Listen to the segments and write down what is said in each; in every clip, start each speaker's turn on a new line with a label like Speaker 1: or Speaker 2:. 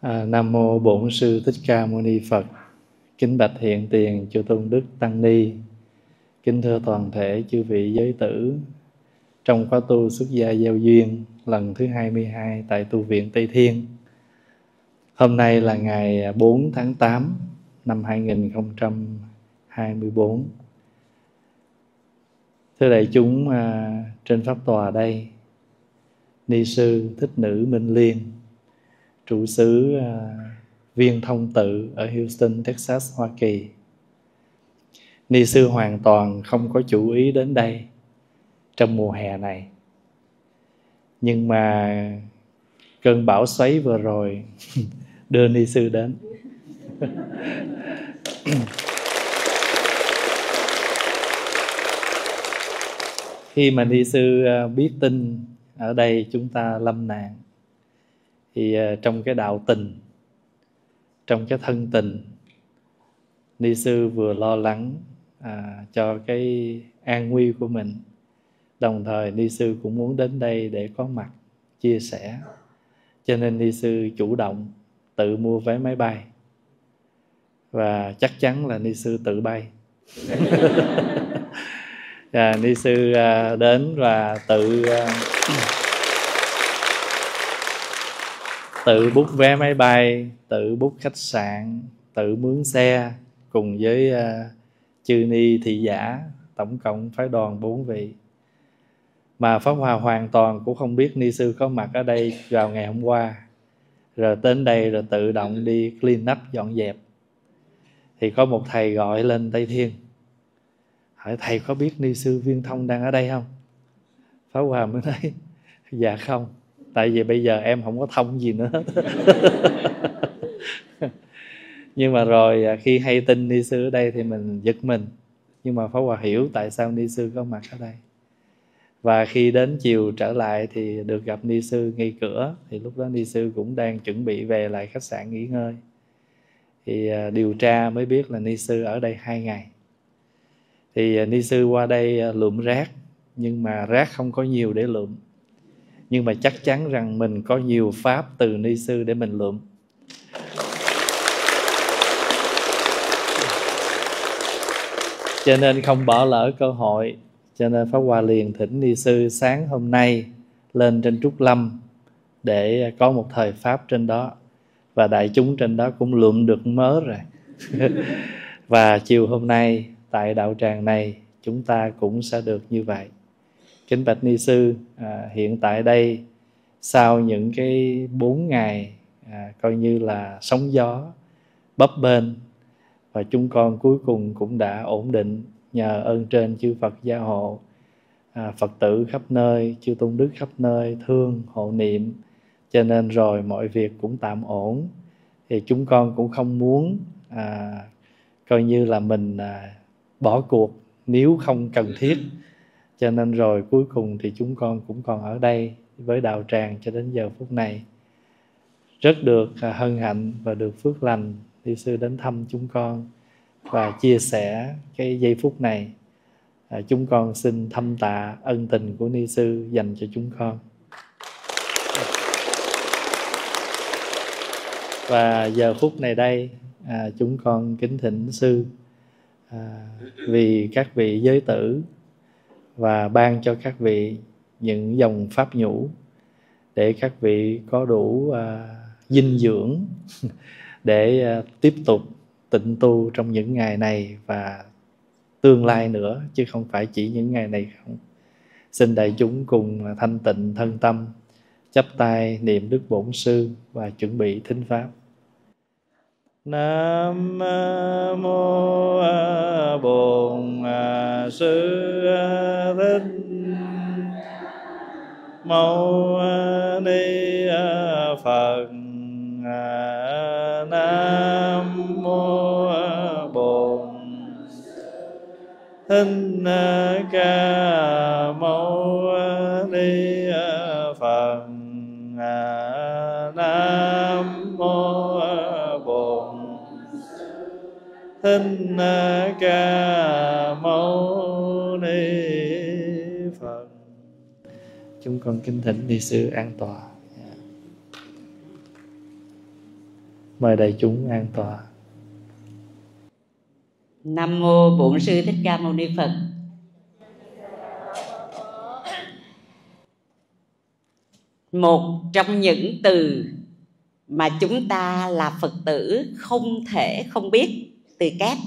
Speaker 1: À, Nam mô Bổn sư Thích Ca Mâu Ni Phật. Kính bạch hiện tiền chư tôn đức tăng ni. Kính thưa toàn thể chư vị giới tử trong khóa tu xuất gia giao duyên lần thứ 22 tại tu viện Tây Thiên. Hôm nay là ngày 4 tháng 8 năm 2024. Thưa đại chúng à, trên pháp tòa đây, Ni sư Thích Nữ Minh Liên trụ xứ uh, Viên Thông Tự ở Houston, Texas, Hoa Kỳ. Ni sư hoàn toàn không có chủ ý đến đây trong mùa hè này. Nhưng mà cơn bão xoáy vừa rồi đưa ni sư đến. Khi mà ni sư à, biết tin ở đây chúng ta lâm nạn thì ờ, trong cái đạo tình trong cái thân tình ni sư vừa lo lắng à, cho cái an nguy của mình. Đồng thời ni sư cũng muốn đến đây để có mặt chia sẻ. Cho nên ni sư chủ động tự mua vé máy bay. Và chắc chắn là ni sư tự bay. À, ni sư à, đến và tự à, tự bút vé máy bay tự bút khách sạn tự mướn xe cùng với uh, chư ni thị giả tổng cộng phái đoàn bốn vị. Mà pháp hòa hoàn toàn cũng không biết ni sư có mặt ở đây vào ngày hôm qua. Rồi đến đây rồi tự động đi clean up dọn dẹp. Thì có một thầy gọi lên tây thiên. Hỏi thầy có biết ni sư viên thông đang ở đây không? Pháp hòa mới nói dạ không tại vì bây giờ em không có thông gì nữa. Nhưng mà rồi à, khi hay tin ni sư ở đây thì mình giật mình. Nhưng mà pháp hòa hiểu tại sao ni sư có mặt ở đây. Và khi đến chiều trở lại thì được gặp ni sư ngay cửa, thì lúc đó ni sư cũng đang chuẩn bị về lại khách sạn nghỉ ngơi. Thì à, điều tra mới biết là ni sư ở đây hai ngày. Thì à, ni sư qua đây lượm rác, nhưng mà rác không có nhiều để lượm nhưng mà chắc chắn rằng mình có nhiều pháp từ ni sư để mình lượm. Cho nên không bỏ lỡ cơ hội. Cho nên pháp hòa liền thỉnh ni sư sáng hôm nay lên trên trúc lâm để có một thời pháp trên đó. Và đại chúng trên đó cũng lượm được mớ rồi. Và chiều hôm nay tại đạo tràng này chúng ta cũng sẽ được như vậy kính bạch ni sư à, hiện tại đây sau những cái bốn ngày à, coi như là sóng gió bấp bênh và chúng con cuối cùng cũng đã ổn định nhờ ơn trên chư Phật gia hộ à, Phật tử khắp nơi chư tôn đức khắp nơi thương hộ niệm. Cho nên rồi mọi việc cũng tạm ổn. Thì chúng con cũng không muốn à, coi như là mình à, bỏ cuộc nếu không cần thiết cho nên rồi cuối cùng thì chúng con cũng còn ở đây với đạo tràng cho đến giờ phút này. Rất được à, hân hạnh và được phước lành đi sư đến thăm chúng con và chia sẻ cái giây phút này. À, chúng con xin thâm tạ ân tình của ni sư dành cho chúng con. Và giờ phút này đây à, chúng con kính thỉnh sư à, vì các vị giới tử và ban cho các vị những dòng pháp nhũ để các vị có đủ uh, dinh dưỡng để uh, tiếp tục tịnh tu trong những ngày này và tương lai nữa chứ không phải chỉ những ngày này không. Xin đại chúng cùng thanh tịnh thân tâm chắp tay niệm đức bổn sư và chuẩn bị thính pháp. Nam mô Bổn Sư Thích. Mâu Ni Phật. Nam mô Bổn Thích Ca Mâu Ni thích ca mâu ni phật. Chúng con kính thỉnh ni sư an tọa mời đại chúng an tọa
Speaker 2: nam mô bổn sư thích ca mâu ni phật. Một trong những từ mà chúng ta là phật tử không thể không biết từ ghép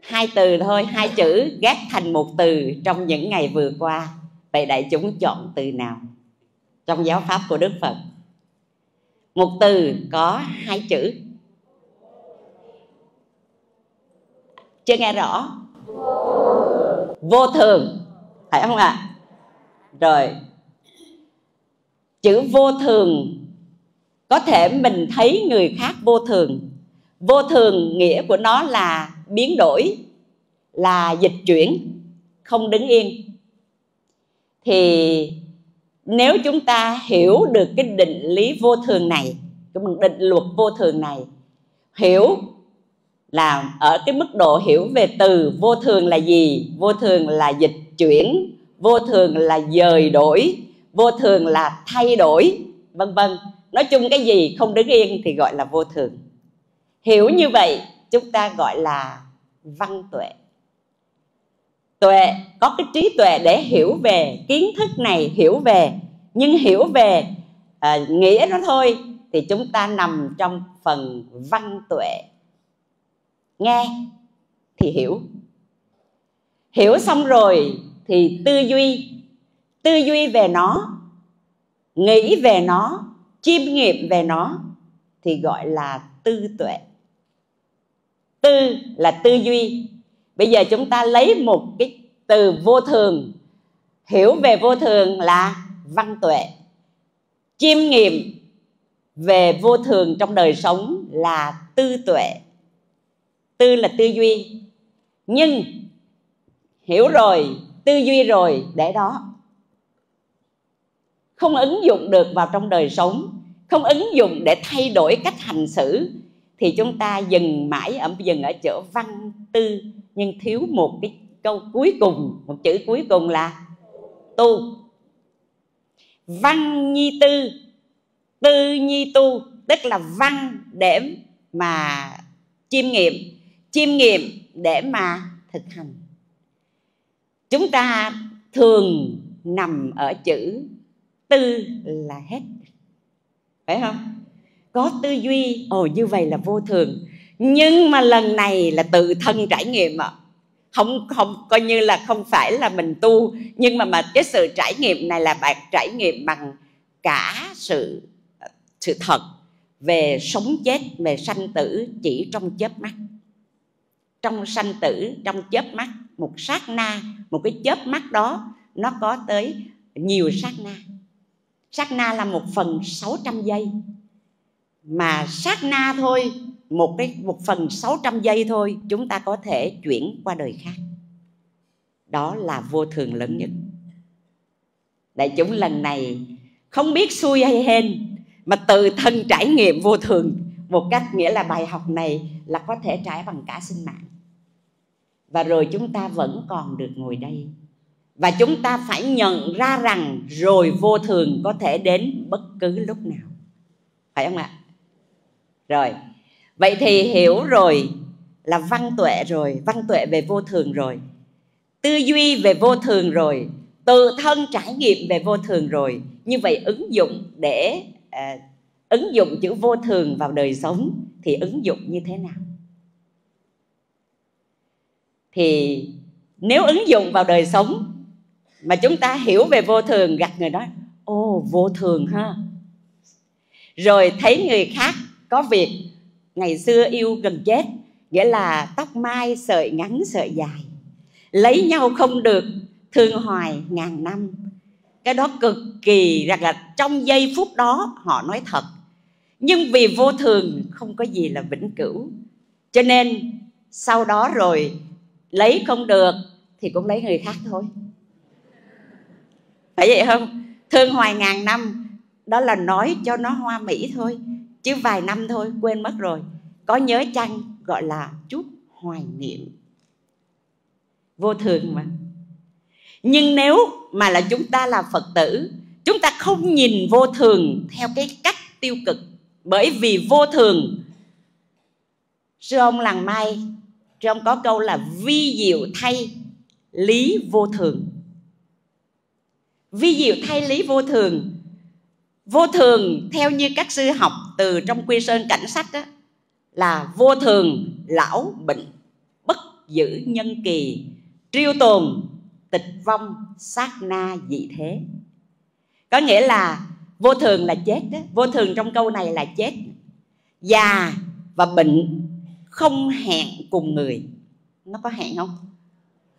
Speaker 2: hai từ thôi, hai chữ ghép thành một từ trong những ngày vừa qua. Vậy đại chúng chọn từ nào? Trong giáo pháp của đức phật. Một từ có hai chữ. Chưa nghe rõ. Vô thường. Phải không ạ? À? rồi. Chữ vô thường. Có thể mình thấy người khác vô thường vô thường nghĩa của nó là biến đổi, là dịch chuyển, không đứng yên. Thì nếu chúng ta hiểu được cái định lý vô thường này, cái định luật vô thường này, hiểu là ở cái mức độ hiểu về từ vô thường là gì? Vô thường là dịch chuyển, vô thường là dời đổi, vô thường là thay đổi, vân vân. Nói chung cái gì không đứng yên thì gọi là vô thường hiểu như vậy chúng ta gọi là văn tuệ. Tuệ có cái trí tuệ để hiểu về kiến thức này hiểu về. Nhưng hiểu về à, nghĩa nó thôi thì chúng ta nằm trong phần văn tuệ. Nghe thì hiểu. Hiểu xong rồi thì tư duy. Tư duy về nó nghĩ về nó chiêm nghiệm về nó thì gọi là tư tuệ tư là tư duy. Bây giờ chúng ta lấy một cái từ vô thường. Hiểu về vô thường là văn tuệ. Chiêm nghiệm về vô thường trong đời sống là tư tuệ. Tư là tư duy. Nhưng hiểu rồi, tư duy rồi, để đó. Không ứng dụng được vào trong đời sống, không ứng dụng để thay đổi cách hành xử thì chúng ta dừng mãi ở, dừng ở chỗ văn tư. Nhưng thiếu một cái câu cuối cùng, một chữ cuối cùng là tu. Văn nhi tư tư nhi tu, tức là văn để mà chiêm nghiệm chiêm nghiệm để mà thực hành. Chúng ta thường nằm ở chữ tư là hết. Phải không? Có tư duy, ồ, như vậy là vô thường. Nhưng mà lần này là tự thân trải nghiệm ạ. Không không, coi như là không phải là mình tu, nhưng mà mà cái sự trải nghiệm này là bạn trải nghiệm bằng cả sự sự thật về sống chết, về sanh tử chỉ trong chớp mắt. Trong sanh tử, trong chớp mắt, một sát na, một cái chớp mắt đó, nó có tới nhiều sát na. Sát na là một phần 600 giây mà sát na thôi một cái một phần 600 giây thôi chúng ta có thể chuyển qua đời khác. Đó là vô thường lớn nhất. Đại chúng lần này không biết xui hay hên mà từ thân trải nghiệm vô thường một cách nghĩa là bài học này là có thể trải bằng cả sinh mạng. Và rồi chúng ta vẫn còn được ngồi đây. Và chúng ta phải nhận ra rằng rồi vô thường có thể đến bất cứ lúc nào. Phải không ạ rồi. Vậy thì hiểu rồi là văn tuệ rồi văn tuệ về vô thường rồi. Tư duy về vô thường rồi tự thân trải nghiệm về vô thường rồi. Như vậy ứng dụng để à, ứng dụng chữ vô thường vào đời sống thì ứng dụng như thế nào? Thì nếu ứng dụng vào đời sống mà chúng ta hiểu về vô thường gặp người đó ô vô thường ha. Rồi thấy người khác có việc ngày xưa yêu gần chết, nghĩa là tóc mai sợi ngắn, sợi dài. Lấy nhau không được, thương hoài ngàn năm. Cái đó cực kỳ rằng là trong giây phút đó họ nói thật. Nhưng vì vô thường, không có gì là vĩnh cửu. Cho nên sau đó rồi, lấy không được thì cũng lấy người khác thôi. Phải vậy không? Thương hoài ngàn năm, đó là nói cho nó hoa mỹ thôi chứ vài năm thôi, quên mất rồi. Có nhớ chăng gọi là chút hoài niệm? Vô thường mà. Nhưng nếu mà là chúng ta là phật tử, chúng ta không nhìn vô thường theo cái cách tiêu cực. Bởi vì vô thường, sư ông làng mai, sư ông có câu là vi diệu thay lý vô thường. Vi diệu thay lý vô thường vô thường theo như các sư học từ trong quy sơn cảnh sách đó, là vô thường lão bệnh bất giữ nhân kỳ triêu tồn tịch vong sát na dị thế. Có nghĩa là vô thường là chết đó vô thường trong câu này là chết. Già và bệnh không hẹn cùng người. Nó có hẹn không?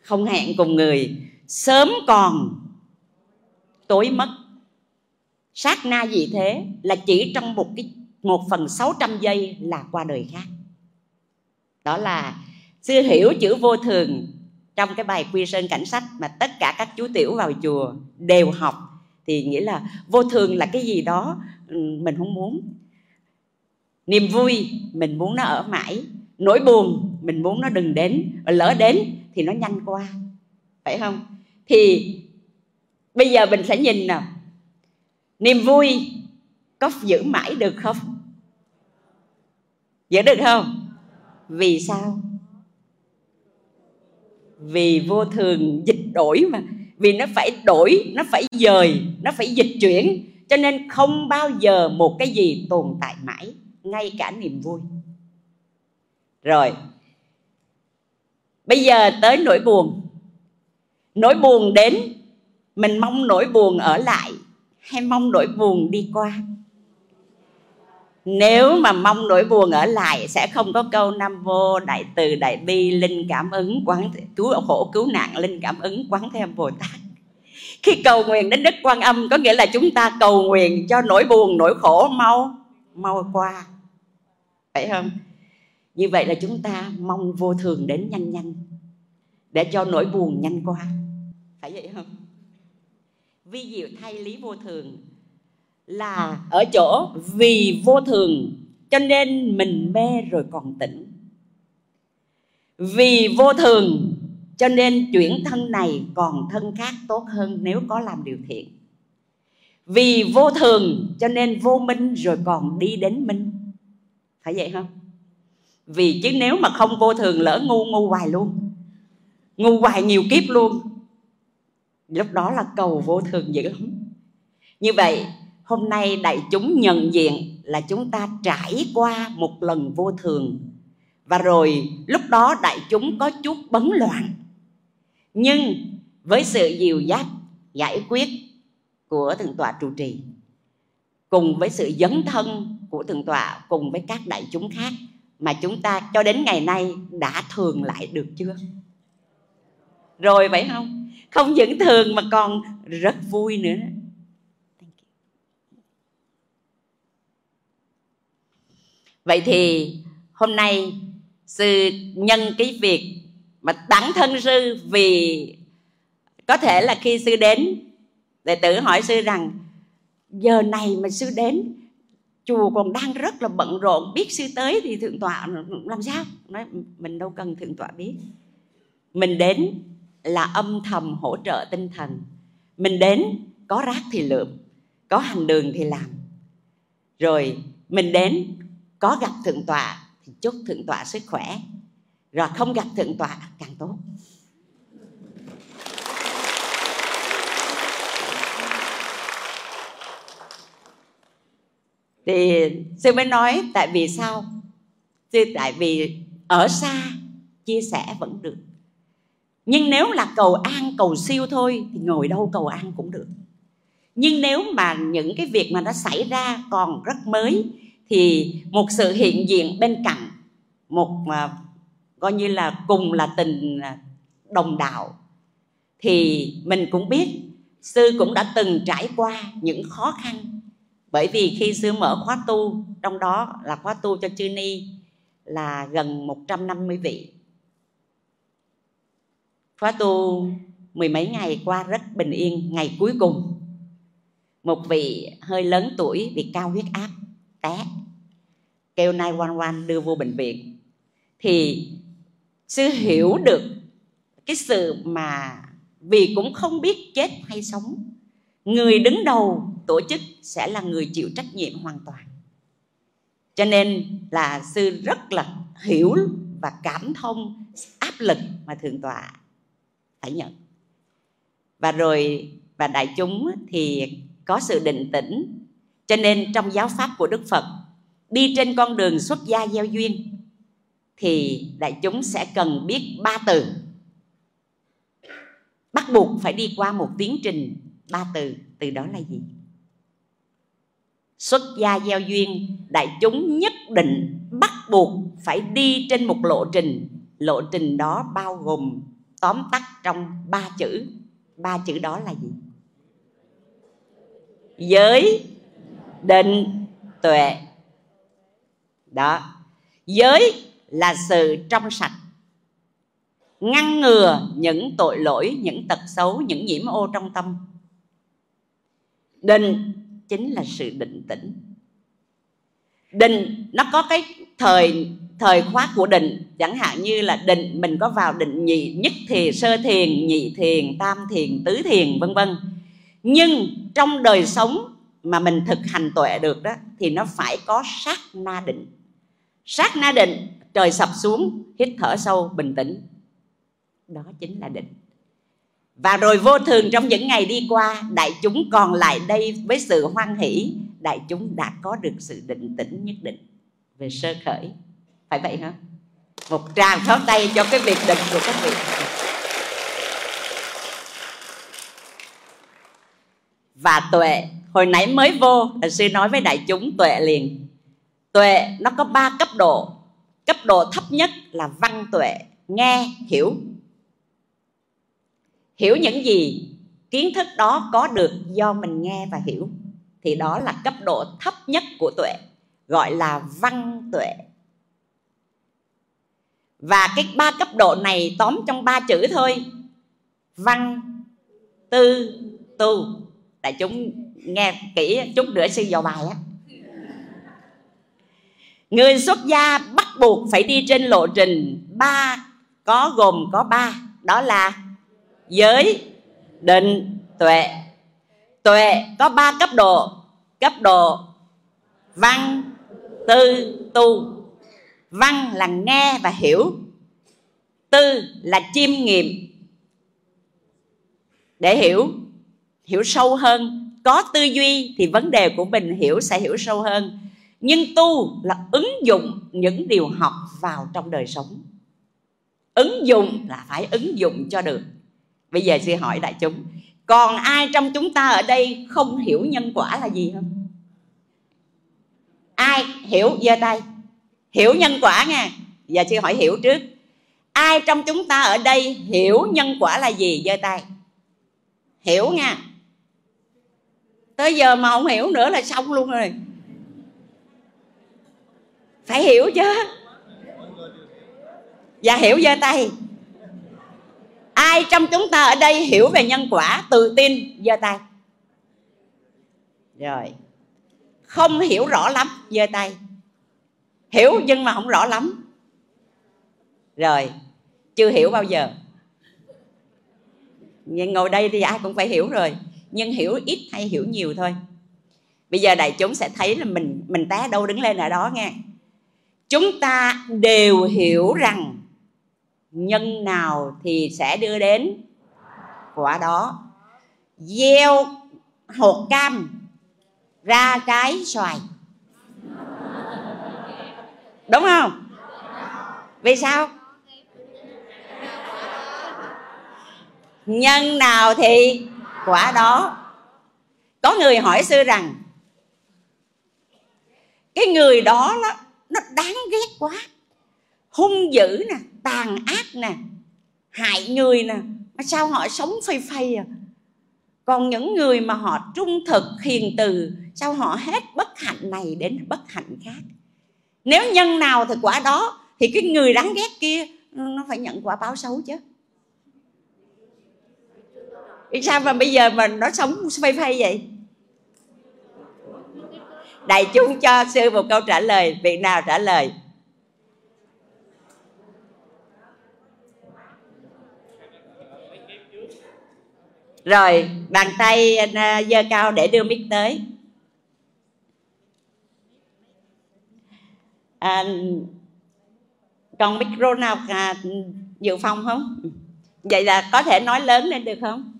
Speaker 2: Không hẹn cùng người. Sớm còn tối mất sát na gì thế là chỉ trong một cái, một phần sáu trăm giây là qua đời khác. Đó là sư hiểu chữ vô thường trong cái bài quy sơn cảnh sách mà tất cả các chú tiểu vào chùa đều học. Thì nghĩa là vô thường là cái gì đó ừ, mình không muốn. Niềm vui, mình muốn nó ở mãi. Nỗi buồn, mình muốn nó đừng đến. Và lỡ đến thì nó nhanh qua. Phải không? Thì bây giờ mình sẽ nhìn nào niềm vui có giữ mãi được không? Giữ được không? Vì sao? Vì vô thường dịch đổi mà. Vì nó phải đổi, nó phải dời, nó phải dịch chuyển. Cho nên không bao giờ một cái gì tồn tại mãi, ngay cả niềm vui. Rồi. Bây giờ tới nỗi buồn. Nỗi buồn đến, mình mong nỗi buồn ở lại hay mong nỗi buồn đi qua. Nếu mà mong nỗi buồn ở lại, sẽ không có câu nam vô đại từ đại bi linh cảm ứng quán cứu khổ cứu nạn linh cảm ứng quán theo bồ tát. Khi cầu nguyện đến đức quan âm, có nghĩa là chúng ta cầu nguyện cho nỗi buồn, nỗi khổ mau mau qua. Phải không? Như vậy là chúng ta mong vô thường đến nhanh nhanh, để cho nỗi buồn nhanh qua. Phải vậy không? Vi diệu thay lý vô thường là ở chỗ vì vô thường cho nên mình mê rồi còn tỉnh. Vì vô thường cho nên chuyển thân này còn thân khác tốt hơn nếu có làm điều thiện. Vì vô thường cho nên vô minh rồi còn đi đến minh. Phải vậy không? Vì chứ nếu mà không vô thường lỡ ngu ngu hoài luôn. Ngu hoài nhiều kiếp luôn lúc đó là cầu vô thường dữ lắm. Như vậy, hôm nay đại chúng nhận diện là chúng ta trải qua một lần vô thường. Và rồi, lúc đó đại chúng có chút bấn loạn. Nhưng với sự dìu dắt, giải quyết của thượng tọa trụ trì, cùng với sự dấn thân của thượng tọa cùng với các đại chúng khác mà chúng ta cho đến ngày nay đã thường lại được chưa? Rồi, vậy không? Không những thường mà còn rất vui nữa. Vậy thì hôm nay sư nhân cái việc mà bản thân sư vì có thể là khi sư đến, đệ tử hỏi sư rằng, giờ này mà sư đến, chùa còn đang rất là bận rộn, biết sư tới thì thượng tọa làm sao? Nói, mình đâu cần thượng tọa biết. Mình đến là âm thầm hỗ trợ tinh thần. Mình đến, có rác thì lượm, có hành đường thì làm. Rồi mình đến, có gặp thượng tọa thì chúc thượng tọa sức khỏe. Rồi không gặp thượng tọa càng tốt. Thì sư mới nói, tại vì sao? Sư tại vì ở xa, chia sẻ vẫn được nhưng nếu là cầu an cầu siêu thôi thì ngồi đâu cầu an cũng được. Nhưng nếu mà những cái việc mà nó xảy ra còn rất mới thì một sự hiện diện bên cạnh một uh, coi như là cùng là tình à, đồng đạo thì mình cũng biết sư cũng đã từng trải qua những khó khăn. Bởi vì khi sư mở khóa tu trong đó là khóa tu cho chư ni là gần 150 vị khóa tu mười mấy ngày qua rất bình yên, ngày cuối cùng. Một vị hơi lớn tuổi bị cao huyết áp, té. Kêu 911 đưa vô bệnh viện. Thì sư hiểu được cái sự mà vì cũng không biết chết hay sống, người đứng đầu tổ chức sẽ là người chịu trách nhiệm hoàn toàn. Cho nên là sư rất là hiểu và cảm thông áp lực mà thượng tọa phải nhận. Và rồi, và đại chúng thì có sự định tĩnh. Cho nên trong giáo pháp của đức phật, đi trên con đường xuất gia gieo duyên, thì đại chúng sẽ cần biết ba từ. Bắt buộc phải đi qua một tiến trình ba từ. Từ đó là gì? Xuất gia gieo duyên, đại chúng nhất định bắt buộc phải đi trên một lộ trình. Lộ trình đó bao gồm tóm tắt trong ba chữ. Ba chữ đó là gì? Giới định tuệ. Đó. Giới là sự trong sạch, ngăn ngừa những tội lỗi, những tật xấu, những nhiễm ô trong tâm. Định chính là sự định tĩnh. Định nó có cái thời thời khóa của định chẳng hạn như là định mình có vào định nhị nhất thiền sơ thiền nhị thiền tam thiền tứ thiền vân vân. Nhưng trong đời sống mà mình thực hành tuệ được đó thì nó phải có sát na định. Sát na định trời sập xuống hít thở sâu bình tĩnh. Đó chính là định. Và rồi vô thường trong những ngày đi qua đại chúng còn lại đây với sự hoan hỷ đại chúng đã có được sự định tĩnh nhất định về sơ khởi phải vậy hả? Một tràng pháo tay cho cái việc định của các vị. Và tuệ, hồi nãy mới vô, là sư nói với đại chúng tuệ liền. Tuệ, nó có ba cấp độ. Cấp độ thấp nhất là văn tuệ, nghe, hiểu. Hiểu những gì? Kiến thức đó có được do mình nghe và hiểu. Thì đó là cấp độ thấp nhất của tuệ, gọi là văn tuệ và cái ba cấp độ này tóm trong ba chữ thôi. Văn, tư, tu. Đại chúng nghe kỹ, chút nữa sư vào bài á. Người xuất gia bắt buộc phải đi trên lộ trình. Ba có gồm có ba. Đó là giới, định, tuệ. Tuệ có ba cấp độ. Cấp độ văn, tư, tu văn là nghe và hiểu. Tư là chiêm nghiệm. Để hiểu hiểu sâu hơn. Có tư duy thì vấn đề của mình hiểu sẽ hiểu sâu hơn. Nhưng tu là ứng dụng những điều học vào trong đời sống. Ứng dụng là phải ứng dụng cho được. Bây giờ sư hỏi đại chúng, còn ai trong chúng ta ở đây không hiểu nhân quả là gì không? Ai hiểu giơ tay? Hiểu nhân quả nha. Giờ sư hỏi hiểu trước. Ai trong chúng ta ở đây hiểu nhân quả là gì? Giơ tay. Hiểu nha. Tới giờ mà không hiểu nữa là xong luôn rồi. Phải hiểu chứ. Và hiểu giơ tay. Ai trong chúng ta ở đây hiểu về nhân quả? Tự tin giơ tay. Rồi. Không hiểu rõ lắm giơ tay hiểu nhưng mà không rõ lắm. Rồi, chưa hiểu bao giờ. Nhưng ngồi đây thì ai cũng phải hiểu rồi. Nhưng hiểu ít hay hiểu nhiều thôi. Bây giờ đại chúng sẽ thấy là mình mình té đâu đứng lên ở đó nghe. Chúng ta đều hiểu rằng nhân nào thì sẽ đưa đến quả đó. Gieo hột cam ra trái xoài đúng không? Vì sao? Nhân nào thì quả đó. Có người hỏi sư rằng, cái người đó nó nó đáng ghét quá. Hung dữ nè, tàn ác nè, hại người nè. Mà sao họ sống phây phây à? Còn những người mà họ trung thực, hiền từ, sao họ hết bất hạnh này đến bất hạnh khác? Nếu nhân nào thì quả đó, thì cái người đáng ghét kia ừ, nó phải nhận quả báo xấu chứ. Vì sao mà bây giờ mà nó sống phây phây vậy? Đại chúng cho sư một câu trả lời, vị nào trả lời? Rồi, bàn tay à, dơ giơ cao để đưa mic tới. À, còn micro nào à, dự phòng không? Vậy là có thể nói lớn lên được không?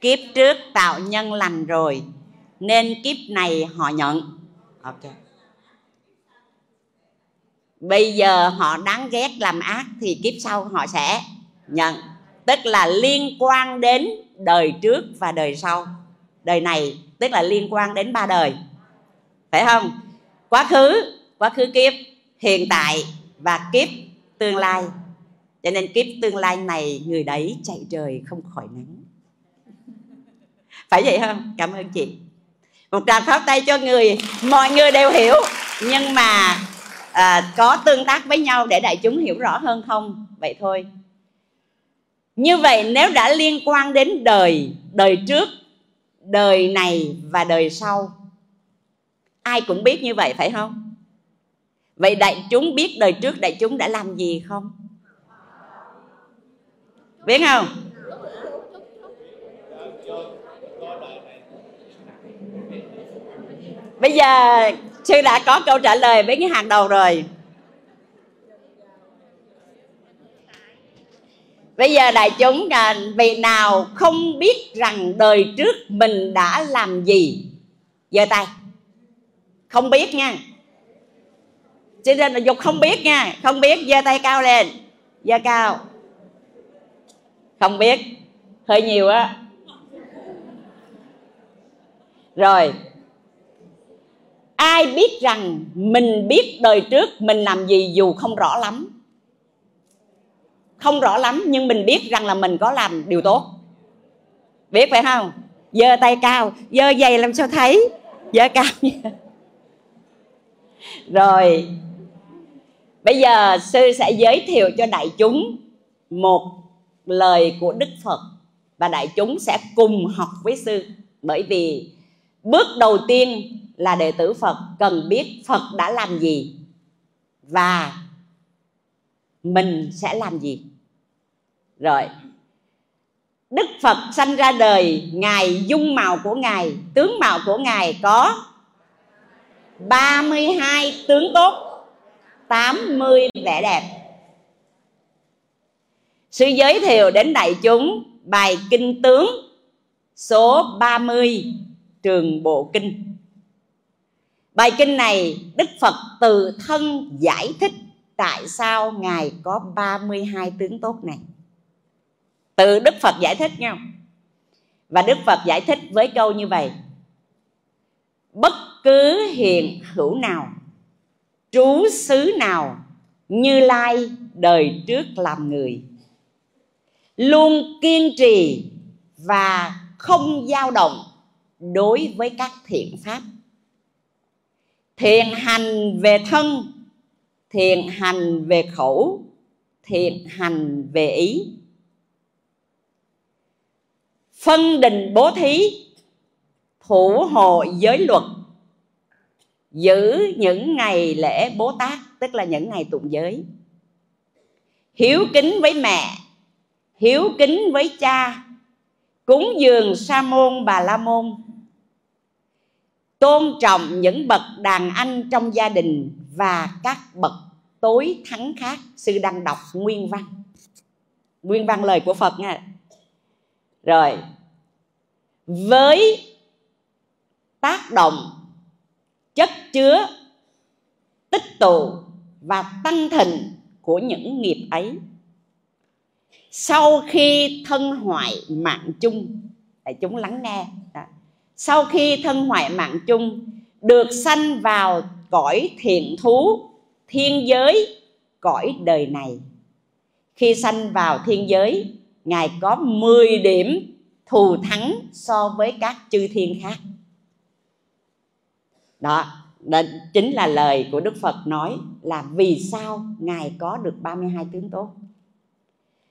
Speaker 2: Kiếp trước tạo nhân lành rồi nên kiếp này họ nhận. Ok. Bây giờ họ đáng ghét làm ác thì kiếp sau họ sẽ nhận. Tức là liên quan đến đời trước và đời sau. Đời này tức là liên quan đến ba đời. Phải không? Quá khứ quá khứ kiếp hiện tại và kiếp tương lai. Cho nên kiếp tương lai này người đấy chạy trời không khỏi nắng. Phải vậy không? Cảm ơn chị một tràng pháo tay cho người mọi người đều hiểu. Nhưng mà à, có tương tác với nhau để đại chúng hiểu rõ hơn không? Vậy thôi. Như vậy nếu đã liên quan đến đời đời trước đời này và đời sau ai cũng biết như vậy phải không? Vậy đại chúng biết đời trước đại chúng đã làm gì không? Biết không? Bây giờ sư đã có câu trả lời với cái hàng đầu rồi. Bây giờ đại chúng là vị nào không biết rằng đời trước mình đã làm gì? Giơ tay. Không biết nha. Cho nên là dục không biết nha. Không biết, giơ tay cao lên. Giơ cao. Không biết. Hơi nhiều á. Rồi ai biết rằng mình biết đời trước mình làm gì dù không rõ lắm. Không rõ lắm, nhưng mình biết rằng là mình có làm điều tốt. Biết phải không? Giơ tay cao, giơ giày làm sao thấy? Giơ cao rồi, bây giờ sư sẽ giới thiệu cho đại chúng một lời của đức phật và đại chúng sẽ cùng học với sư. Bởi vì bước đầu tiên là đệ tử phật cần biết phật đã làm gì và mình sẽ làm gì. Rồi, đức phật sanh ra đời, ngài dung mạo của ngài, tướng mạo của ngài có 32 tướng tốt 80 vẻ đẹp. Sư giới thiệu đến đại chúng bài kinh tướng số 30 trường bộ kinh Bài kinh này Đức Phật từ thân giải thích tại sao Ngài có 32 tướng tốt này. Từ Đức Phật giải thích nhau. Và Đức Phật giải thích với câu như vậy. Bất cứ hiện hữu nào, trú xứ nào, như lai đời trước làm người. Luôn kiên trì và không dao động đối với các thiện pháp. Thiện hành về thân, thiện hành về khẩu, thiện hành về ý. Phân định bố thí, thủ hộ giới luật, giữ những ngày lễ bố tát, tức là những ngày tụng giới. Hiếu kính với mẹ, hiếu kính với cha, cúng dường sa môn bà la môn tôn trọng những bậc đàn anh trong gia đình và các bậc tối thắng khác. Sư đang đọc nguyên văn. Nguyên văn lời của phật nha. Rồi. Với tác động, chất chứa, tích tụ và tăng thịnh của những nghiệp ấy. Sau khi thân hoại mạng chung, để chúng lắng nghe sau khi thân hoại mạng chung được sanh vào cõi thiện thú thiên giới cõi đời này. Khi sanh vào thiên giới ngài có 10 điểm thù thắng so với các chư thiên khác. Đó, đó chính là lời của Đức Phật nói là vì sao ngài có được 32 tướng tốt.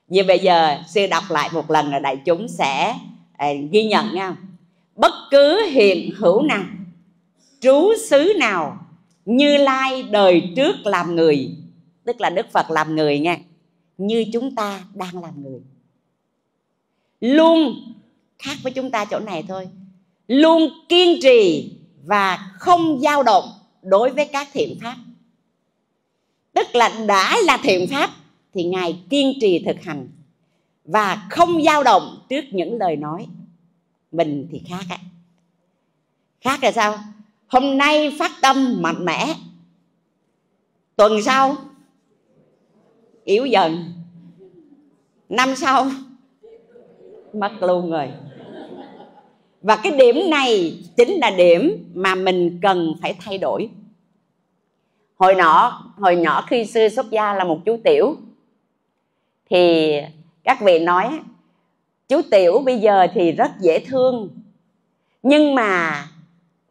Speaker 2: Như bây giờ sư đọc lại một lần là đại chúng sẽ à, ghi nhận nha bất cứ hiện hữu nào, trú xứ nào, như lai đời trước làm người, tức là đức phật làm người nha, như chúng ta đang làm người. Luôn khác với chúng ta chỗ này thôi. Luôn kiên trì và không dao động đối với các thiện pháp. Tức là đã là thiện pháp thì ngài kiên trì thực hành và không dao động trước những lời nói mình thì khác á. Khác là sao? Hôm nay phát tâm mạnh mẽ. Tuần sau, yếu dần. Năm sau, mất luôn rồi. Và cái điểm này chính là điểm mà mình cần phải thay đổi. Hồi nọ, hồi nhỏ khi sư xuất gia là một chú tiểu, thì các vị nói chú tiểu bây giờ thì rất dễ thương. Nhưng mà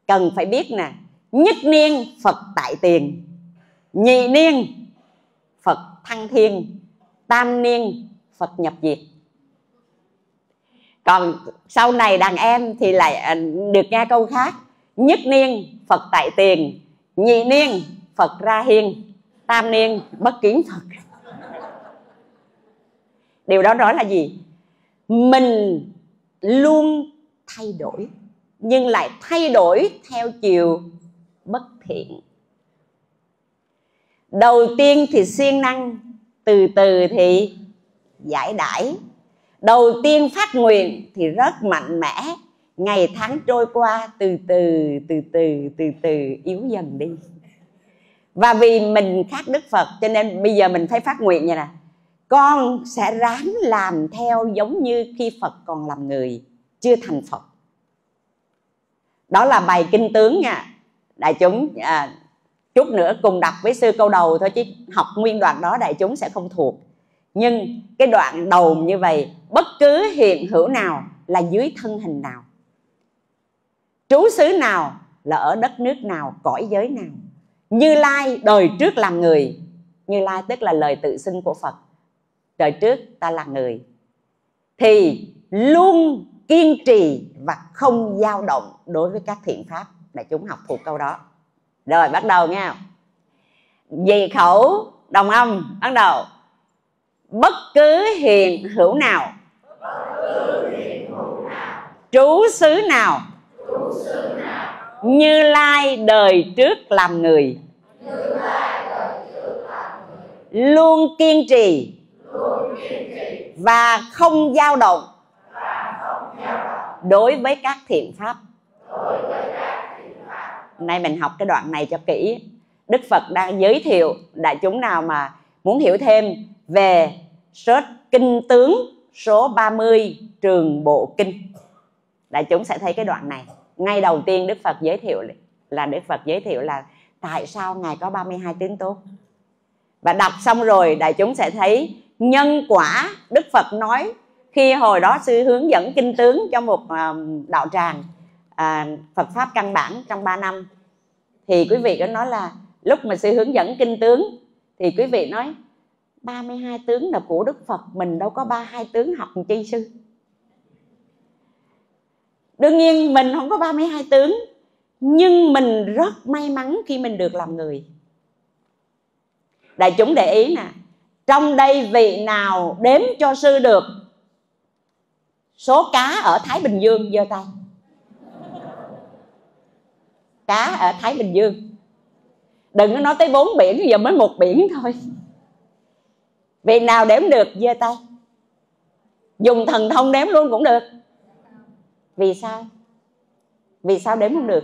Speaker 2: cần phải biết nè, nhất niên phật tại tiền, nhị niên phật thăng thiên, tam niên phật nhập diệt. Còn sau này đàn em thì lại à, được nghe câu khác, nhất niên phật tại tiền, nhị niên phật ra hiên, tam niên bất kiến phật. Điều đó nói là gì? Mình luôn thay đổi, nhưng lại thay đổi theo chiều bất thiện. Đầu tiên thì siêng năng, từ từ thì giải đãi. Đầu tiên phát nguyện thì rất mạnh mẽ. Ngày tháng trôi qua, từ từ từ từ từ từ, yếu dần đi. Và vì mình khác đức phật, cho nên bây giờ mình phải phát nguyện như này con sẽ ráng làm theo giống như khi phật còn làm người chưa thành phật. Đó là bài kinh tướng nha. Đại chúng à, chút nữa cùng đọc với sư câu đầu thôi chứ học nguyên đoạn đó đại chúng sẽ không thuộc. Nhưng cái đoạn đầu như vậy bất cứ hiện hữu nào là dưới thân hình nào trú xứ nào là ở đất nước nào cõi giới nào. Như lai đời trước làm người như lai tức là lời tự xưng của phật đời trước ta là người. Thì luôn kiên trì và không dao động đối với các thiện pháp đại chúng học thuộc câu đó. Rồi, bắt đầu nha vì khẩu đồng âm, bắt đầu. Bất cứ hiện hữu nào. Trú xứ nào. Như lai đời trước làm người. Luôn kiên trì và không dao động đối với các thiện pháp. Nay mình học cái đoạn này cho kỹ. Đức phật đang giới thiệu đại chúng nào mà muốn hiểu thêm về sớt kinh tướng số 30 trường bộ kinh. Đại chúng sẽ thấy cái đoạn này. Ngay đầu tiên đức phật giới thiệu là đức phật giới thiệu là tại sao ngài có 32 tướng tốt. Và đọc xong rồi, đại chúng sẽ thấy nhân quả đức phật nói khi hồi đó sư hướng dẫn kinh tướng cho một ờ, đạo tràng à, phật pháp căn bản trong 3 năm thì quý vị có nói là lúc mà sư hướng dẫn kinh tướng thì quý vị nói 32 tướng là của Đức Phật mình đâu có 32 tướng học chi sư? Đương nhiên mình không có 32 tướng nhưng mình rất may mắn khi mình được làm người. Đại chúng để ý nè trong đây vị nào đếm cho sư được? Số cá ở Thái Bình Dương giơ tay. Cá ở Thái Bình Dương. Đừng có nói tới bốn biển, giờ mới một biển thôi. Vị nào đếm được, giơ tay. Dùng thần thông đếm luôn cũng được. Vì sao? Vì sao đếm không được?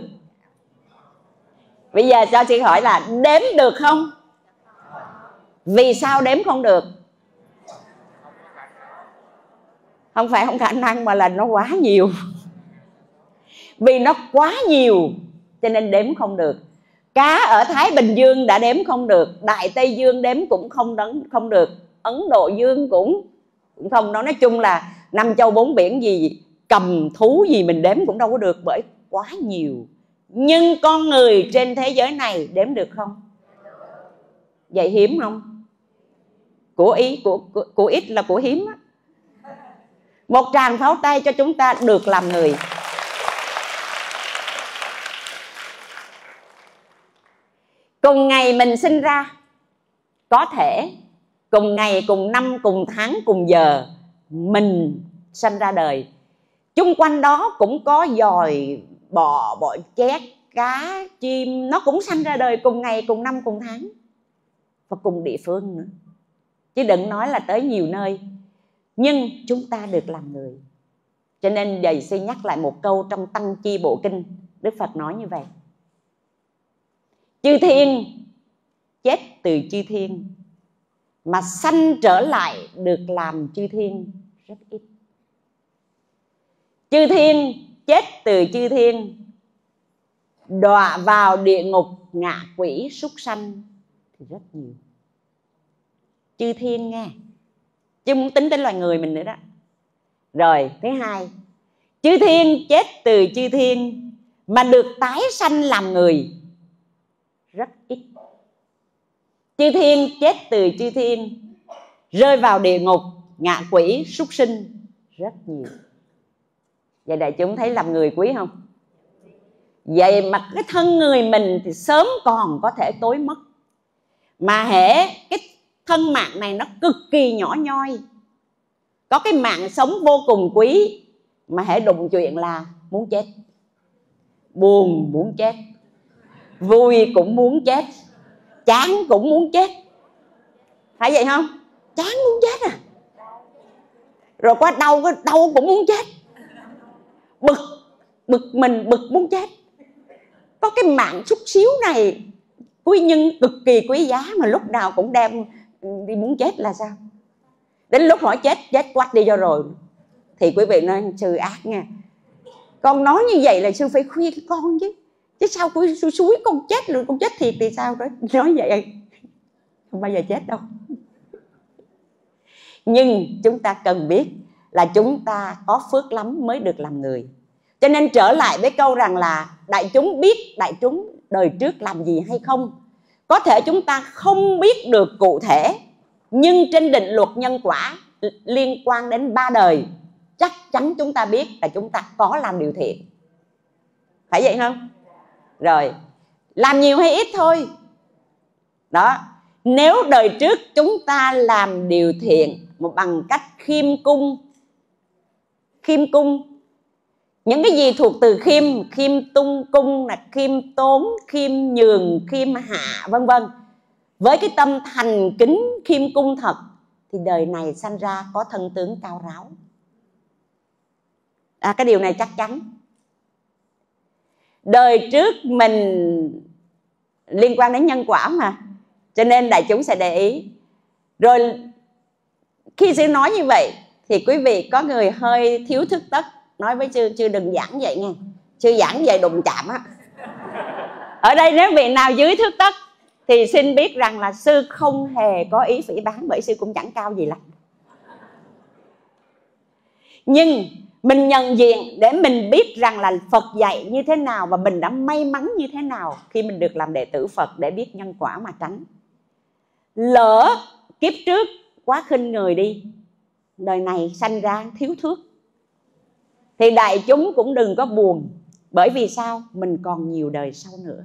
Speaker 2: Bây giờ cho chị hỏi là đếm được không? Vì sao đếm không được? Không phải không khả năng mà là nó quá nhiều. Vì nó quá nhiều, cho nên đếm không được. Cá ở thái bình dương đã đếm không được, đại tây dương đếm cũng không đấn không được, ấn độ dương cũng cũng không. Nói nói chung là năm châu bốn biển gì, cầm thú gì mình đếm cũng đâu có được bởi quá nhiều. Nhưng con người trên thế giới này đếm được không? Vậy hiếm không? Của ý của của, của ít là của hiếm á. Một tràng pháo tay cho chúng ta được làm người. Cùng ngày mình sinh ra có thể cùng ngày cùng năm cùng tháng cùng giờ mình sanh ra đời. Chung quanh đó cũng có dòi bò bọ chét cá chim nó cũng sanh ra đời cùng ngày cùng năm cùng tháng. Và cùng địa phương nữa chứ đừng nói là tới nhiều nơi. Nhưng chúng ta được làm người. Cho nên thầy xin nhắc lại một câu trong tăng chi bộ kinh. Đức phật nói như vậy. Chư thiên chết từ chư thiên, mà sanh trở lại được làm chư thiên rất ít. Chư thiên chết từ chư thiên, đọa vào địa ngục ngạ quỷ súc sanh thì rất nhiều chư thiên nghe. Chứ muốn tính đến loài người mình nữa đó. Rồi, thứ hai. Chư thiên chết từ chư thiên mà được tái sanh làm người. Rất ít. Chư thiên chết từ chư thiên, rơi vào địa ngục, ngạ quỷ súc sinh. Rất nhiều. Vậy đại chúng thấy làm người quý không? Vậy mà cái thân người mình thì sớm còn có thể tối mất. Mà hễ cái thân mạng này nó cực kỳ nhỏ nhoi. Có cái mạng sống vô cùng quý mà hãy đụng chuyện là muốn chết. Buồn muốn chết. Vui cũng muốn chết. Chán cũng muốn chết. Phải vậy không? Chán muốn chết à? Rồi qua đau đau cũng muốn chết. Bực bực mình, bực muốn chết. Có cái mạng chút xíu này, quý nhân cực kỳ quý giá mà lúc nào cũng đem đi muốn chết là sao? Đến lúc hỏi chết chết quách đi cho rồi. Thì quý vị nói sư ác nha. Con nói như vậy là sư phải khuyên con chứ. Chứ sao cứ suối suối con chết rồi, con chết thiệt thì sao đó nói vậy. Không bao giờ chết đâu. Nhưng chúng ta cần biết là chúng ta có phước lắm mới được làm người. Cho nên trở lại với câu rằng là đại chúng biết đại chúng đời trước làm gì hay không? Có thể chúng ta không biết được cụ thể, nhưng trên định luật nhân quả liên quan đến ba đời, chắc chắn chúng ta biết là chúng ta có làm điều thiện. Phải vậy không? Rồi, làm nhiều hay ít thôi. Đó, nếu đời trước chúng ta làm điều thiện một bằng cách khiêm cung khiêm cung những cái gì thuộc từ khiêm khiêm tung cung là khiêm tốn khiêm nhường khiêm hạ vân vân. Với cái tâm thành kính khiêm cung thật thì đời này sanh ra có thân tướng cao ráo. À, cái điều này chắc chắn. Đời trước mình liên quan đến nhân quả mà cho nên đại chúng sẽ để ý. Rồi khi sư nói như vậy thì quý vị có người hơi thiếu thức tất nói với sư chưa đừng giảng vậy nghe, chưa giảng vậy đụng chạm á ở đây nếu vị nào dưới thước tất thì xin biết rằng là sư không hề có ý phỉ bán bởi sư cũng chẳng cao gì lắm nhưng mình nhận diện để mình biết rằng là Phật dạy như thế nào và mình đã may mắn như thế nào khi mình được làm đệ tử Phật để biết nhân quả mà tránh. Lỡ kiếp trước quá khinh người đi, đời này sanh ra thiếu thước. Thì đại chúng cũng đừng có buồn, bởi vì sao? Mình còn nhiều đời sau nữa.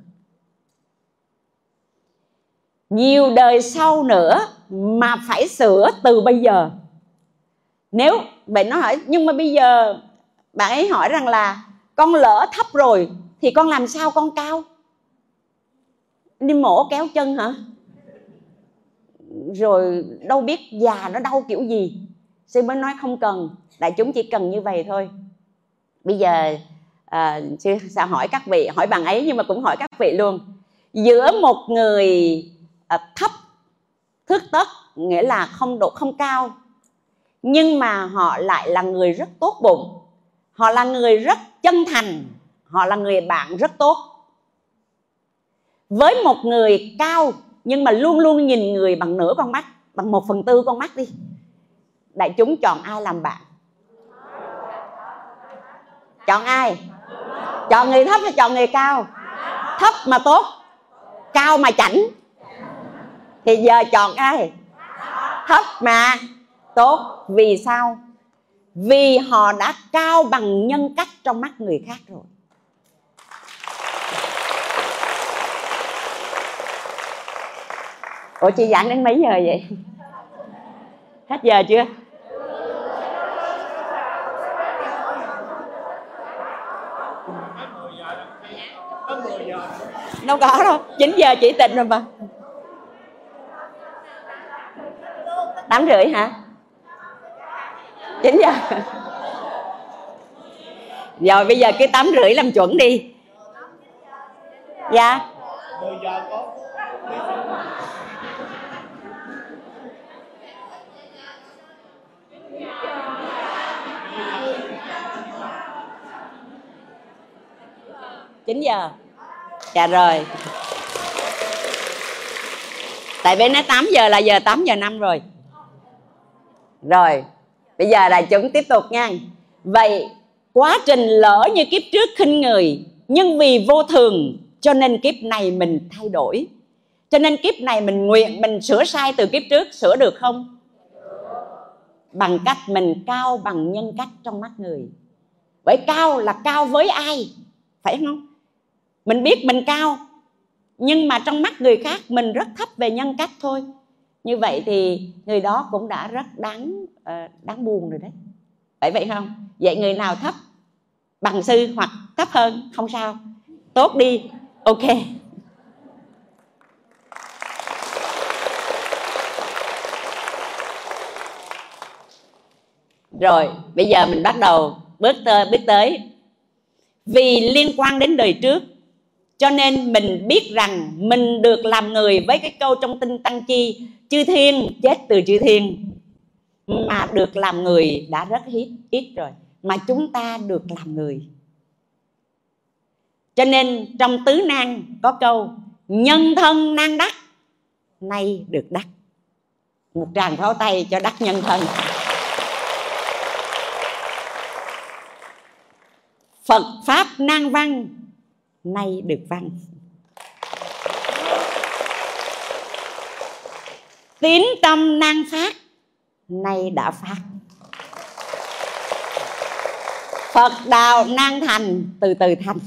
Speaker 2: Nhiều đời sau nữa mà phải sửa từ bây giờ. Nếu bạn nó hỏi nhưng mà bây giờ bạn ấy hỏi rằng là con lỡ thấp rồi thì con làm sao con cao? Đi mổ kéo chân hả? Rồi đâu biết già nó đau kiểu gì. Sư mới nói không cần đại chúng chỉ cần như vậy thôi bây giờ ờ, à, sư sao hỏi các vị hỏi bằng ấy nhưng mà cũng hỏi các vị luôn. Giữa một người à, thấp thước tất nghĩa là không độ không cao nhưng mà họ lại là người rất tốt bụng họ là người rất chân thành họ là người bạn rất tốt. Với một người cao nhưng mà luôn luôn nhìn người bằng nửa con mắt bằng một phần tư con mắt đi đại chúng chọn ai làm bạn? Chọn ai? Chọn người thấp hay chọn người cao? Thấp mà tốt, cao mà chảnh. Thì giờ chọn ai? Thấp mà tốt. Vì sao? Vì họ đã cao bằng nhân cách trong mắt người khác rồi. Ủa, chị giảng đến mấy giờ vậy? Hết giờ chưa? Đâu có đâu 9 giờ chỉ tịnh rồi mà. Tám rưỡi hả? 9 giờ. Rồi bây giờ cái tám rưỡi làm chuẩn đi. Dạ. Chín giờ dạ rồi. Tại bé nói 8 giờ là giờ 8 giờ năm rồi. Rồi, bây giờ là chúng tiếp tục nha. Vậy quá trình lỡ như kiếp trước khinh người, nhưng vì vô thường, cho nên kiếp này mình thay đổi. Cho nên kiếp này mình nguyện, mình sửa sai từ kiếp trước, sửa được không? Bằng cách mình cao bằng nhân cách trong mắt người. Vậy cao là cao với ai? Phải không? Mình biết mình cao nhưng mà trong mắt người khác mình rất thấp về nhân cách thôi. Như vậy thì người đó cũng đã rất đáng uh, đáng buồn rồi đấy. Phải vậy không? Vậy người nào thấp? Bằng sư hoặc thấp hơn không sao. Tốt đi ok. Rồi bây giờ mình bắt đầu bước tới bước tới. Vì liên quan đến đời trước cho nên mình biết rằng mình được làm người với cái câu trong tinh tăng chi, chư thiên chết từ chư thiên, mà được làm người đã rất ít ít rồi, mà chúng ta được làm người. Cho nên trong tứ nan có câu, nhân thân nan đắc, nay được đắc. Một tràng pháo tay cho đắc nhân thân. Phật pháp nan văn nay được văn. Tín tâm năng phát, nay đã phát. Phật đạo năng thành, từ từ thành.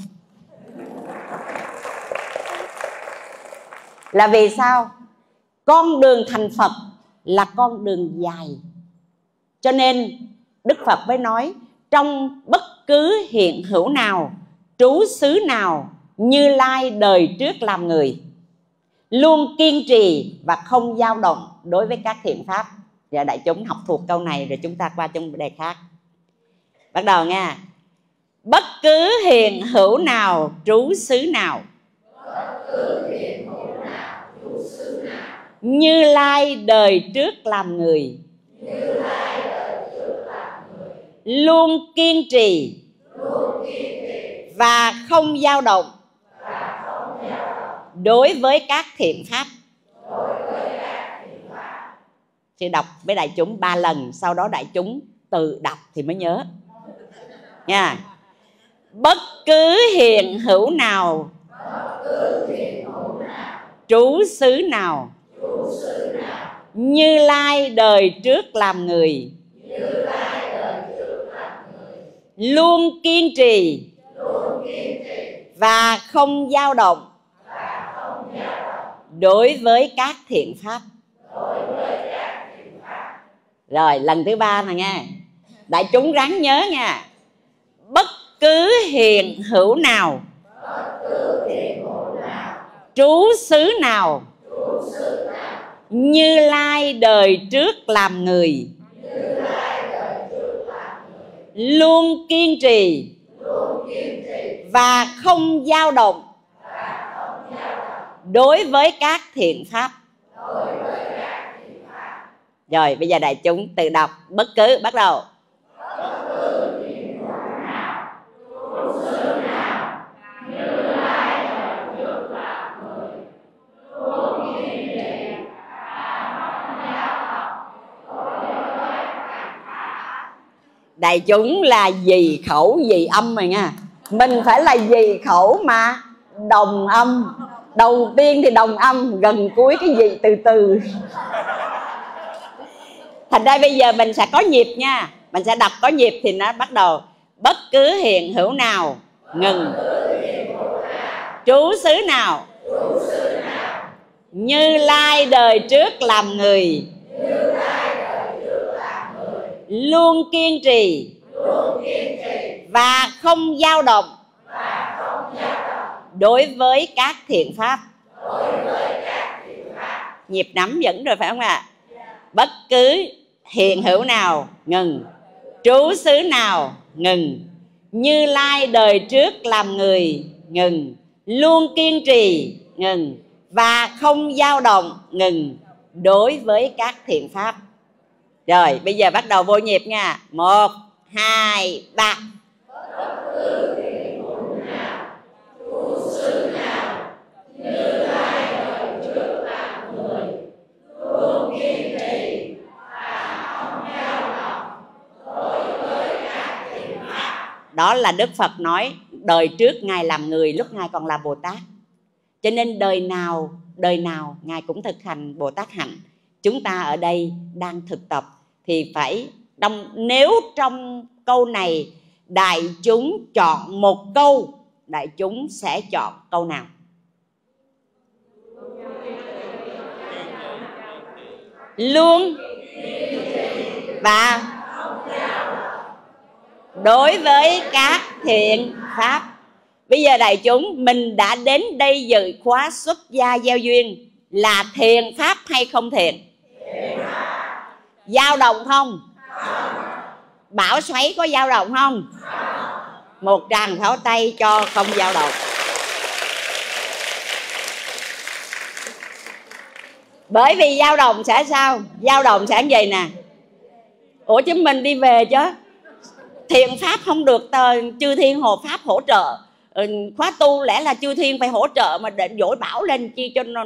Speaker 2: Là vì sao? Con đường thành phật là con đường dài. Cho nên đức phật mới nói, trong bất cứ hiện hữu nào trú xứ nào như lai đời trước làm người, luôn kiên trì và không dao động đối với các thiện pháp. Và đại chúng học thuộc câu này rồi chúng ta qua trong đề khác. Bắt đầu nha. Bất cứ hiền hữu nào, trú xứ nào. Như lai đời trước làm người. Luôn kiên trì và không dao động. Đối với các thiện pháp. Sư đọc với đại chúng ba lần, sau đó đại chúng tự đọc thì mới nhớ. Nha. Bất cứ hiện hữu nào. Trú xứ nào. Như lai đời trước làm người. Luôn kiên trì và không dao động đối với các thiện pháp. Rồi, lần thứ ba này nghe. Đại chúng ráng nhớ nha. Bất cứ hiện hữu nào. Trú xứ nào. Như lai đời trước làm người. Luôn kiên trì và không dao động. Đối với các thiện pháp. Rồi, bây giờ đại chúng tự đọc bất cứ bắt đầu. Đại chúng là gì khẩu gì âm mày nha. Mình phải là gì khẩu mà đồng âm. Đầu tiên thì đồng âm, gần cuối cái gì từ từ. Thành ra bây giờ mình sẽ có nhịp nha. Mình sẽ đọc có nhịp thì nó bắt đầu. Bất cứ hiện hữu nào, ngừng. Chú xứ nào, như lai đời trước làm người luôn kiên trì và không dao động đối với các thiện pháp. Nhịp nắm dẫn rồi, phải không ạ? Bất cứ hiện hữu nào ngừng, trú xứ nào ngừng, như lai đời trước làm người ngừng, luôn kiên trì ngừng và không dao động ngừng đối với các thiện pháp rồi, bây giờ bắt đầu vô nhịp nha. Một, hai, ba. Đó là đức phật nói, đời trước ngài làm người, lúc ngài còn là bồ tát. Cho nên đời nào đời nào ngài cũng thực hành bồ tát hạnh. Chúng ta ở đây đang thực tập thì phải đồng nếu trong câu này đại chúng chọn một câu, đại chúng sẽ chọn câu nào? Luôn. Và đối với các thiện pháp. Bây giờ đại chúng, mình đã đến đây dự khóa xuất gia gieo duyên. Là thiền pháp hay không thiền? Dao động không? Bão xoáy có dao động không? Một tràng pháo tay cho không dao động bởi vì dao động sẽ sao? Dao động sẽ vậy nè? Ủa chứ mình đi về chứ. Thiện pháp không được tờ, chư thiên hộ pháp hỗ trợ. Ừ, khóa tu lẽ là chư thiên phải hỗ trợ mà để dỗi bảo lên chi cho nó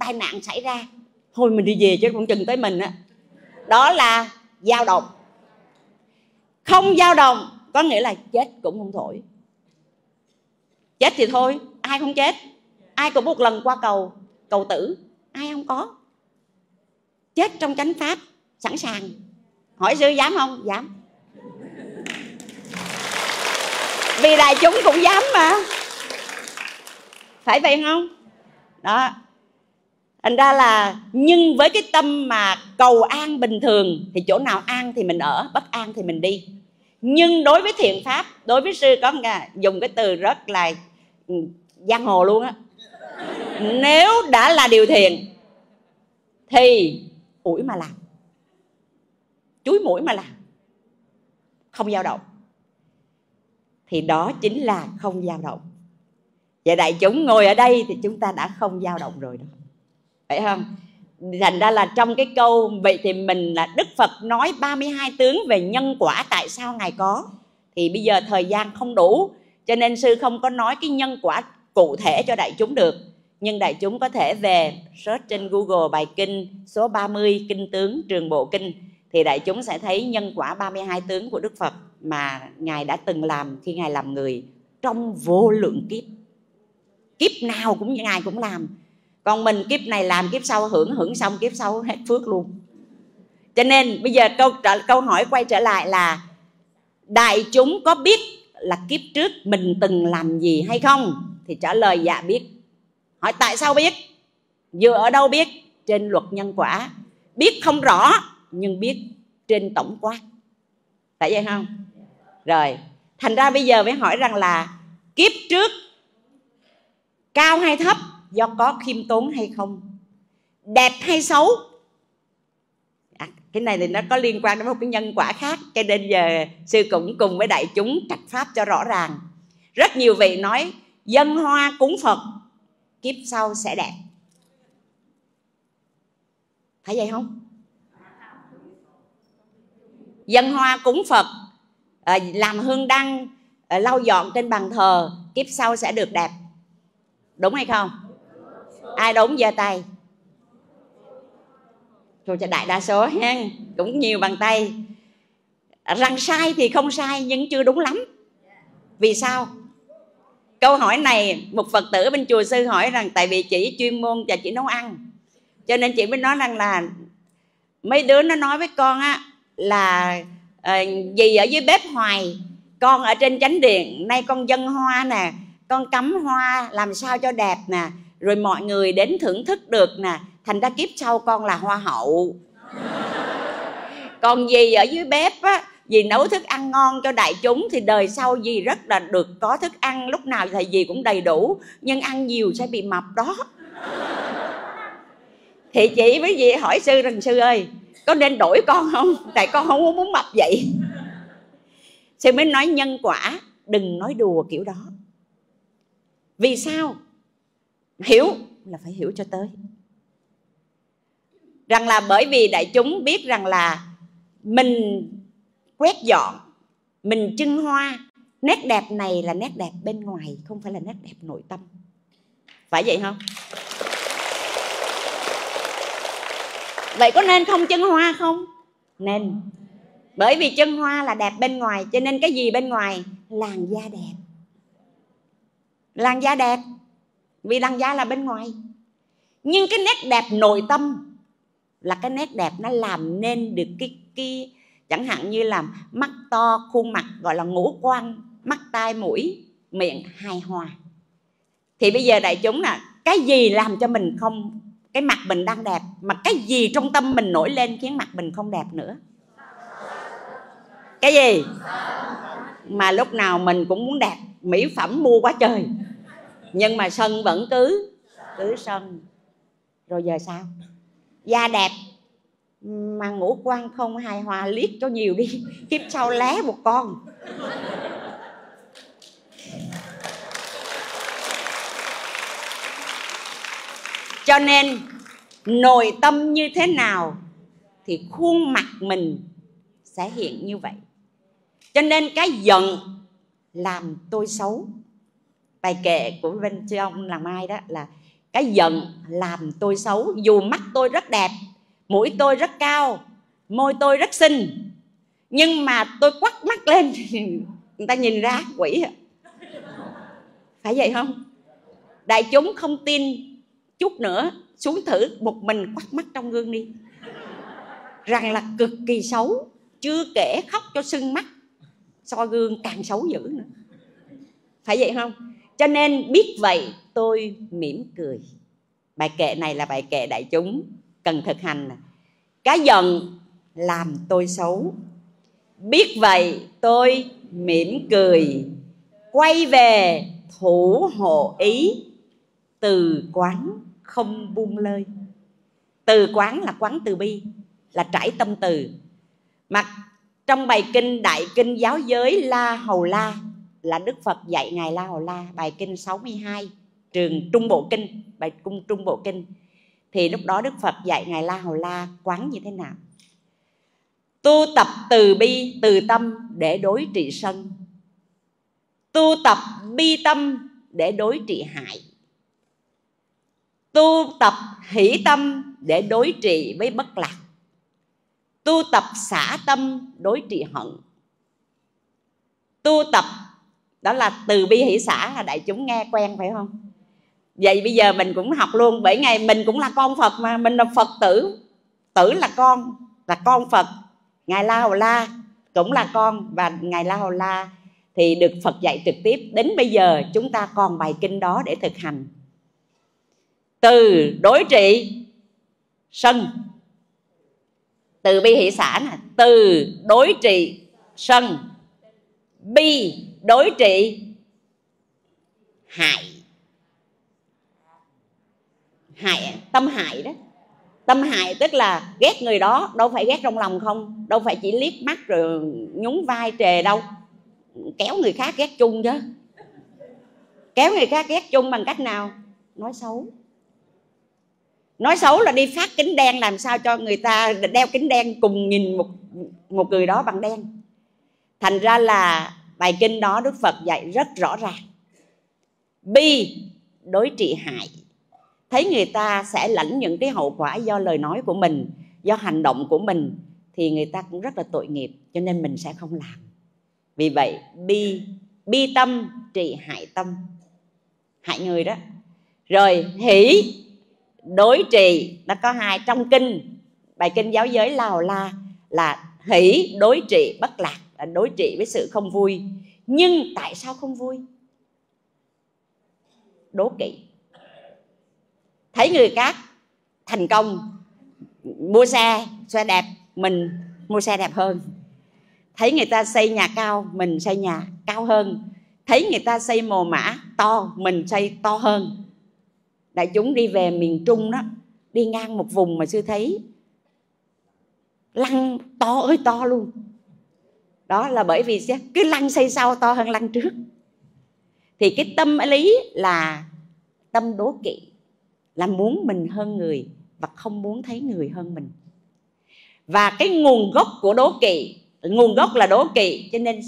Speaker 2: tai nạn xảy ra. Thôi mình đi về chứ cũng chừng tới mình á đó là dao động. Không dao động có nghĩa là chết cũng không thổi. Chết thì thôi, ai không chết? Ai cũng một lần qua cầu cầu tử, ai không có. Chết trong chánh pháp, sẵn sàng. Hỏi sư dám không? Dám. Vì đại chúng cũng dám mà. Phải vậy không? Đó thành ra là nhưng với cái tâm mà cầu an bình thường thì chỗ nào an thì mình ở, bất an thì mình đi. Nhưng đối với thiện pháp, đối với sư có dùng cái từ rất là ừ, giang hồ luôn á. Nếu đã là điều thiện thì ủi mà làm. Chuối mũi mà làm. Không dao động. Thì đó chính là không dao động. Vậy đại chúng ngồi ở đây thì chúng ta đã không dao động rồi đó phải không? Thành ra là trong cái câu vậy thì mình là Đức Phật nói 32 tướng về nhân quả tại sao ngài có thì bây giờ thời gian không đủ. Cho nên sư không có nói cái nhân quả cụ thể cho đại chúng được. Nhưng đại chúng có thể về search trên Google bài kinh số 30 kinh tướng trường bộ kinh thì đại chúng sẽ thấy nhân quả 32 tướng của Đức Phật mà ngài đã từng làm khi ngài làm người trong vô lượng kiếp. Kiếp nào cũng như ngài cũng làm còn mình kiếp này làm kiếp sau, hưởng hưởng xong kiếp sau hết phước luôn. Cho nên bây giờ câu câu hỏi quay trở lại là, đại chúng có biết là kiếp trước mình từng làm gì hay không? Thì trả lời dạ biết. Hỏi tại sao biết? Vừa ở đâu biết? Trên luật nhân quả. Biết không rõ, nhưng biết trên tổng quát. Tại vậy không? Rồi. Thành ra bây giờ mới hỏi rằng là, kiếp trước cao hay thấp? Do có khiêm tốn hay không? Đẹp hay xấu? À, cái này thì nó có liên quan đến một cái nhân quả khác. Cho nên giờ sư cũng cùng với đại chúng trạch pháp cho rõ ràng. Rất nhiều vị nói dân hoa cúng phật kiếp sau sẽ đẹp. Phải vậy không? Dân hoa cúng phật à, làm hương đăng à, lau dọn trên bàn thờ kiếp sau sẽ được đẹp. Đúng hay không? Ai đúng giơ tay? Rồi cho đại đa số ha, cũng nhiều bàn tay. Rằng sai thì không sai, nhưng chưa đúng lắm. Vì sao? Câu hỏi này, một phật tử bên chùa sư hỏi rằng, tại vì chỉ chuyên môn và chỉ nấu ăn. Cho nên chị mới nói rằng là, mấy đứa nó nói với con á, là ờ, gì ở dưới bếp hoài, con ở trên chánh điện, nay con dân hoa nè, con cắm hoa, làm sao cho đẹp nè rồi mọi người đến thưởng thức được nè, thành ra kiếp sau con là hoa hậu. Còn gì ở dưới bếp á dì nấu thức ăn ngon cho đại chúng thì đời sau dì rất là được có thức ăn, lúc nào thì dì cũng đầy đủ, nhưng ăn nhiều sẽ bị mập đó. Thì chị với dì hỏi sư rằng, sư ơi, có nên đổi con không? Tại con không muốn mập vậy. Sư mới nói, nhân quả, đừng nói đùa kiểu đó. Vì sao? Hiểu là phải hiểu cho tới. Rằng là bởi vì đại chúng biết rằng là mình quét dọn, mình trưng hoa, nét đẹp này là nét đẹp bên ngoài, không phải là nét đẹp nội tâm. Phải vậy không? Vậy có nên không chân hoa không? Nên. Bởi vì chân hoa là đẹp bên ngoài, cho nên cái gì bên ngoài? Làn da đẹp. Làn da đẹp vì lăng da là bên ngoài. Nhưng cái nét đẹp nội tâm là cái nét đẹp nó làm nên được cái cái, chẳng hạn như là mắt to, khuôn mặt gọi là ngũ quan, mắt tai mũi, miệng hài hòa. Thì bây giờ đại chúng là cái gì làm cho mình không, cái mặt mình đang đẹp, mà cái gì trong tâm mình nổi lên khiến mặt mình không đẹp nữa? Cái gì? Mà lúc nào mình cũng muốn đẹp, mỹ phẩm mua quá trời nhưng mà sân vẫn cứ cứ sân. Rồi giờ sao? Da đẹp, mà ngũ quan không hài hòa liếc cho nhiều đi. Kiếp sau lé một con. Cho nên, nội tâm như thế nào thì khuôn mặt mình sẽ hiện như vậy. Cho nên cái giận làm tôi xấu bài kệ của bên ông là mai đó, là cái giận làm tôi xấu, dù mắt tôi rất đẹp, mũi tôi rất cao, môi tôi rất xinh, nhưng mà tôi quắt mắt lên, người ta nhìn ra quỷ à. phải vậy không? Đại chúng không tin chút nữa, xuống thử một mình quắt mắt trong gương đi. Rằng là cực kỳ xấu, chưa kể khóc cho sưng mắt, so gương càng xấu dữ nữa. Phải vậy không? Cho nên biết vậy tôi mỉm cười. Bài kệ này là bài kệ đại chúng cần thực hành. Cái giận làm tôi xấu. Biết vậy tôi mỉm cười. Quay về thủ hộ ý. Từ quán không buông lơi. Từ quán là quán từ bi, là trải tâm từ. Mà trong bài kinh đại kinh giáo giới la hầu la là đức phật dạy ngài la hầu la, bài kinh 62 trường trung bộ kinh, bài cung trung bộ kinh. Thì lúc đó đức phật dạy ngài la hầu la quán như thế nào? Tu tập từ bi, từ tâm để đối trị sân. Tu tập bi tâm để đối trị hại. Tu tập hỷ tâm để đối trị với bất lạc. Tu tập xả tâm đối trị hận. Tu tập đó là từ bi hỷ xả là đại chúng nghe quen, phải không? Vậy bây giờ mình cũng học luôn, bởi ngày mình cũng là con phật mà, mình là phật tử. Tử là con là con phật. Ngài la hầu la cũng là con và ngài la hầu la thì được phật dạy trực tiếp. Đến bây giờ chúng ta còn bài kinh đó để thực hành. Từ đối trị, sân. Từ bi hỷ xã nè, từ đối trị, sân. Bi đối trị. Hại. Hại tâm hại đó. Tâm hại tức là ghét người đó đâu phải ghét trong lòng không đâu phải chỉ liếc mắt rồi nhún vai trề đâu. Kéo người khác ghét chung chứ. Kéo người khác ghét chung bằng cách nào? Nói xấu. Nói xấu là đi phát kính đen làm sao cho người ta đeo kính đen cùng nhìn một một người đó bằng đen. Thành ra là bài kinh đó đức phật dạy rất rõ ràng. Bi đối trị hại. Thấy người ta sẽ lãnh những cái hậu quả do lời nói của mình, do hành động của mình, thì người ta cũng rất là tội nghiệp, cho nên mình sẽ không làm. Vì vậy, bi bi tâm, trị hại tâm. Hại người đó. Rồi, hỷ, đối trị. Nó có hai, trong kinh, bài kinh giáo giới lào la là hỷ đối trị bất lạc đối trị với sự không vui. Nhưng tại sao không vui? Đố kỵ. Thấy người khác thành công, mua xe xe đẹp, mình mua xe đẹp hơn. Thấy người ta xây nhà cao, mình xây nhà cao hơn. Thấy người ta xây mồ mã to, mình xây to hơn. Đại chúng đi về miền trung đó, đi ngang một vùng mà sư thấy. Lăng to ơi, to luôn đó là bởi vì cứ lăng xây sau to hơn lăng trước. Thì cái tâm lý là tâm đố kỵ, là muốn mình hơn người và không muốn thấy người hơn mình. Và cái nguồn gốc của đố kỵ, nguồn gốc là đố kỵ, cho nên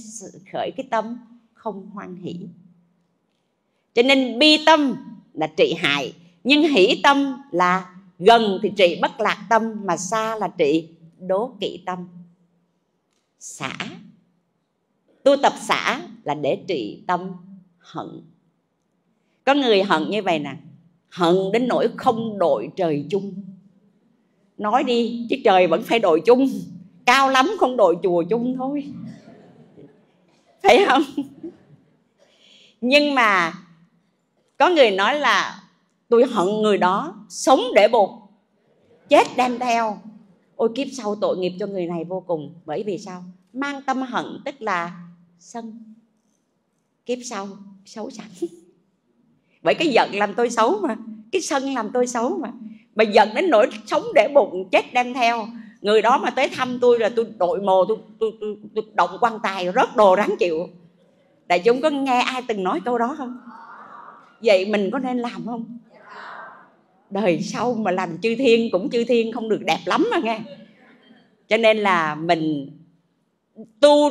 Speaker 2: khởi cái tâm không hoan hỷ. Cho nên bi tâm là trị hại, nhưng hỷ tâm là gần thì trị bất lạc tâm, mà xa là trị đố kỵ tâm. Xả tu tập xả là để trị tâm hận. Có người hận như vậy nè, hận đến nỗi không đội trời chung. Nói đi, chứ trời vẫn phải đội chung. Cao lắm không đội chùa chung thôi. Phải không? Nhưng mà có người nói là tôi hận người đó sống để bụt chết đem theo. Ôi kiếp sau tội nghiệp cho người này vô cùng. Bởi vì sao? Mang tâm hận, tức là sân kiếp sau xấu sẵn bởi cái giận làm tôi xấu mà. Cái sân làm tôi xấu mà. Mà giận đến nỗi sống để bụng chết đem theo. Người đó mà tới thăm tôi là tôi đội mồ tôi tôi, tôi, tôi động quan tài rớt đồ ráng chịu. Đại chúng có nghe ai từng nói câu đó không? Vậy mình có nên làm không? Đời sau mà làm chư thiên cũng chư thiên không được đẹp lắm mà nghe. Cho nên là mình tu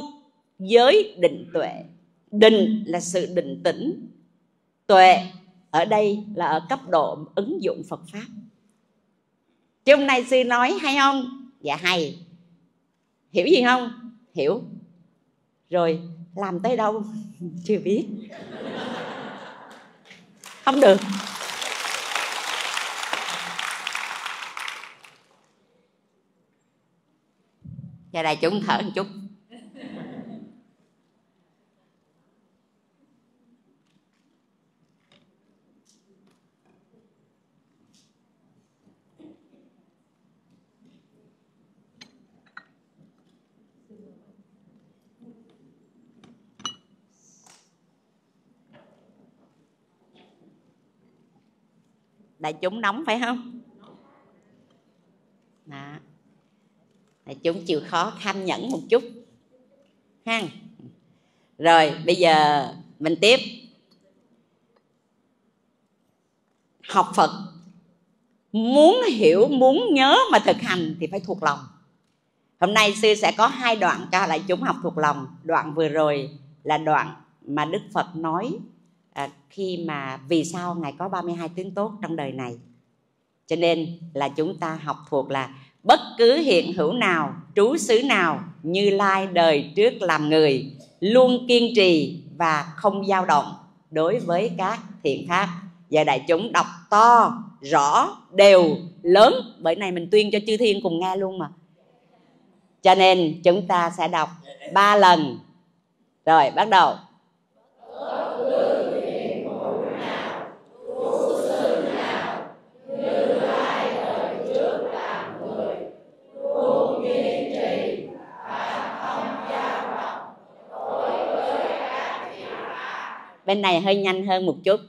Speaker 2: giới định tuệ. Định là sự định tĩnh. Tuệ ở đây là ở cấp độ ứng dụng phật pháp. Chứ hôm nay sư nói hay không? Dạ hay. Hiểu gì không? Hiểu. Rồi làm tới đâu? Chưa biết. Không được. Và đại chúng thở một chút đại chúng nóng phải không? Đó. đại chúng chịu khó kham nhẫn một chút. Ha. Rồi, bây giờ mình tiếp. Học phật. Muốn hiểu, muốn nhớ mà thực hành thì phải thuộc lòng. Hôm nay sư sẽ có hai đoạn cho lại chúng học thuộc lòng. Đoạn vừa rồi là đoạn mà đức phật nói à, khi mà vì sao ngài có 32 tướng tốt trong đời này? Cho nên là chúng ta học thuộc là bất cứ hiện hữu nào trú xứ nào như lai đời trước làm người luôn kiên trì và không dao động đối với các thiện pháp. Và đại chúng đọc to rõ đều lớn. Bởi này mình tuyên cho chư thiên cùng nghe luôn mà. Cho nên chúng ta sẽ đọc ba lần. Rồi bắt đầu. Bên này hơi nhanh hơn một chút.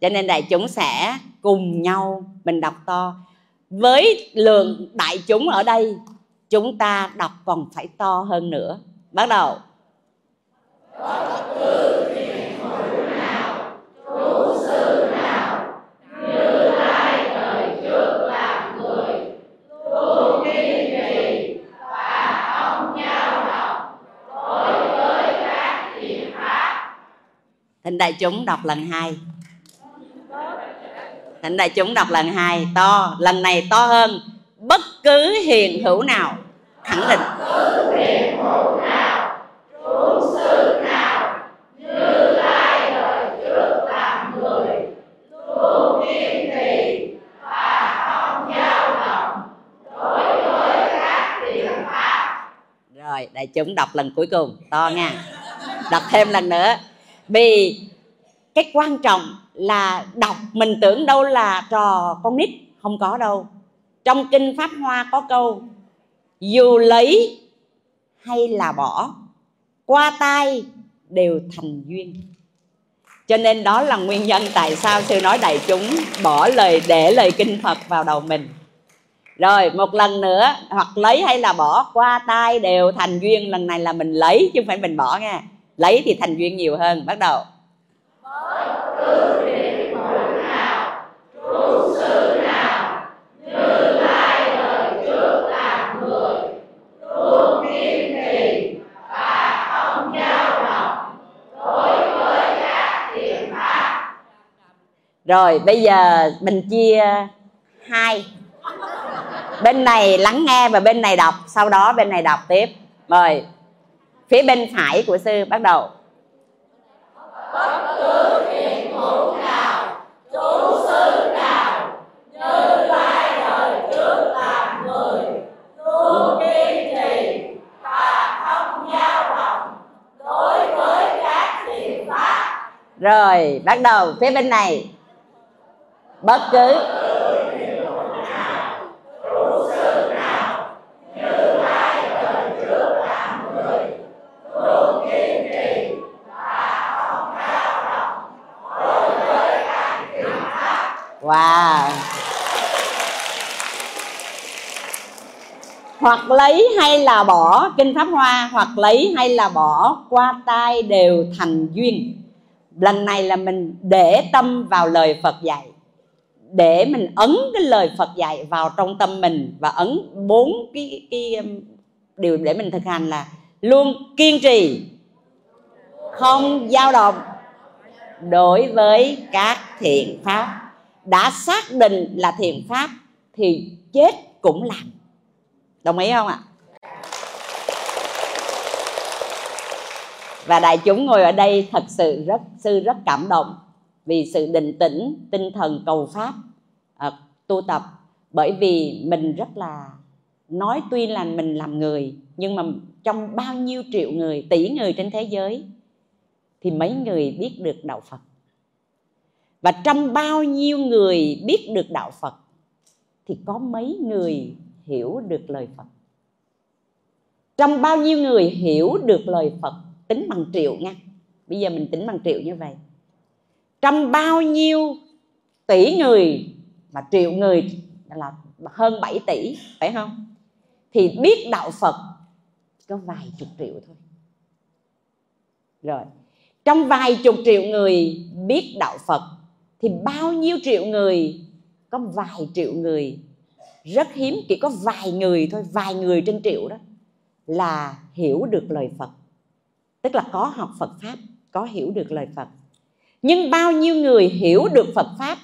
Speaker 2: Cho nên đại chúng sẽ cùng nhau mình đọc to. Với lượng đại chúng ở đây, chúng ta đọc còn phải to hơn nữa. Bắt đầu. Đại chúng đọc lần hai. Thỉnh đại chúng đọc lần hai, to. Lần này to hơn. Bất cứ hiện hữu nào, khẳng định. Rồi, đại chúng đọc lần cuối cùng, to nha. Đọc thêm lần nữa. Vì cái quan trọng là đọc, mình tưởng đâu là trò con nít, không có đâu. Trong kinh pháp hoa có câu, dù lấy hay là bỏ, qua tay đều thành duyên. Cho nên đó là nguyên nhân tại sao sư nói đại chúng bỏ lời, để lời kinh phật vào đầu mình. Rồi, một lần nữa, hoặc lấy hay là bỏ, qua tay đều thành duyên. Lần này là mình lấy chứ không phải mình bỏ nha. Lấy thì thành duyên nhiều hơn, bắt đầu rồi, bây giờ mình chia hai. Bên này lắng nghe và bên này đọc, sau đó bên này đọc tiếp. Mời, phía bên phải của sư bắt đầu bất cứ hiện hữu nào chủ sư nào như lai đời trước làm người luôn kiên trì và không dao động đối với các thiện pháp rồi, bắt đầu, phía bên này. Bất cứ. Wow. Hoặc lấy hay là bỏ, Kinh Pháp Hoa, Hoặc lấy hay là bỏ, Qua tay đều thành duyên. Lần này là mình để tâm vào lời Phật dạy. Để mình ấn cái lời Phật dạy vào trong tâm mình Và ấn bốn cái, cái um, điều để mình thực hành là Luôn kiên trì Không dao động Đối với các thiện pháp. Đã xác định là thiện pháp thì chết cũng làm. Đồng ý không ạ? Và đại chúng ngồi ở đây thật sự rất sư rất cảm động vì sự định tĩnh tinh thần cầu pháp à, tu tập. Bởi vì mình rất là nói tuy là mình làm người nhưng mà trong bao nhiêu triệu người tỷ người trên thế giới thì mấy người biết được đạo phật. Và trong bao nhiêu người biết được đạo phật thì có mấy người hiểu được lời phật. Trong bao nhiêu người hiểu được lời phật tính bằng triệu nha. Bây giờ mình tính bằng triệu như vậy. Trong bao nhiêu tỷ người mà triệu người là hơn 7 tỷ, phải không? Thì biết đạo phật có vài chục triệu thôi. Rồi, trong vài chục triệu người biết đạo phật thì bao nhiêu triệu người, có vài triệu người, rất hiếm, chỉ có vài người thôi, vài người trên triệu đó là hiểu được lời phật tức là có học phật pháp, có hiểu được lời phật. Nhưng bao nhiêu người hiểu được phật pháp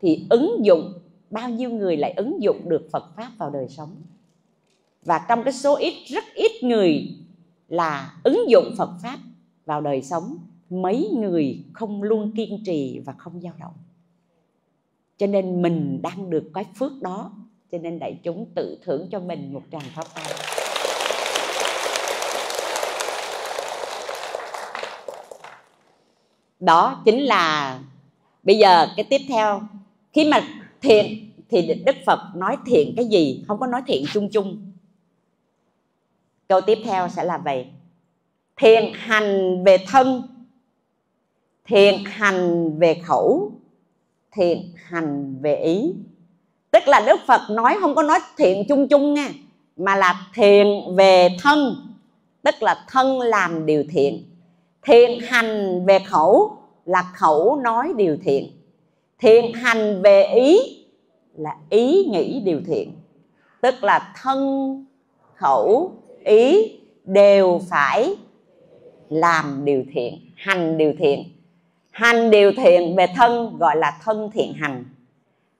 Speaker 2: thì ứng dụng, bao nhiêu người lại ứng dụng được phật pháp vào đời sống. Và trong cái số ít, rất ít người là ứng dụng phật pháp vào đời sống. Mấy người không luôn kiên trì và không dao động. Cho nên mình đang được cái phước đó, cho nên đại chúng tự thưởng cho mình một tràng pháp tay đó chính là bây giờ cái tiếp theo. Khi mà thiện thì đức phật nói thiện cái gì, không có nói thiện chung chung. Câu tiếp theo sẽ là vậy. Thiện hành về thân, thiện hành về khẩu, thiện hành về ý. Tức là đức phật nói không có nói thiện chung chung nha, mà là thiện về thân. Tức là thân làm điều thiện thiện hành về khẩu là khẩu nói điều thiện. Thiện hành về ý là ý nghĩ điều thiện. Tức là thân, khẩu, ý đều phải làm điều thiện, hành điều thiện. Hành điều thiện về thân gọi là thân thiện hành.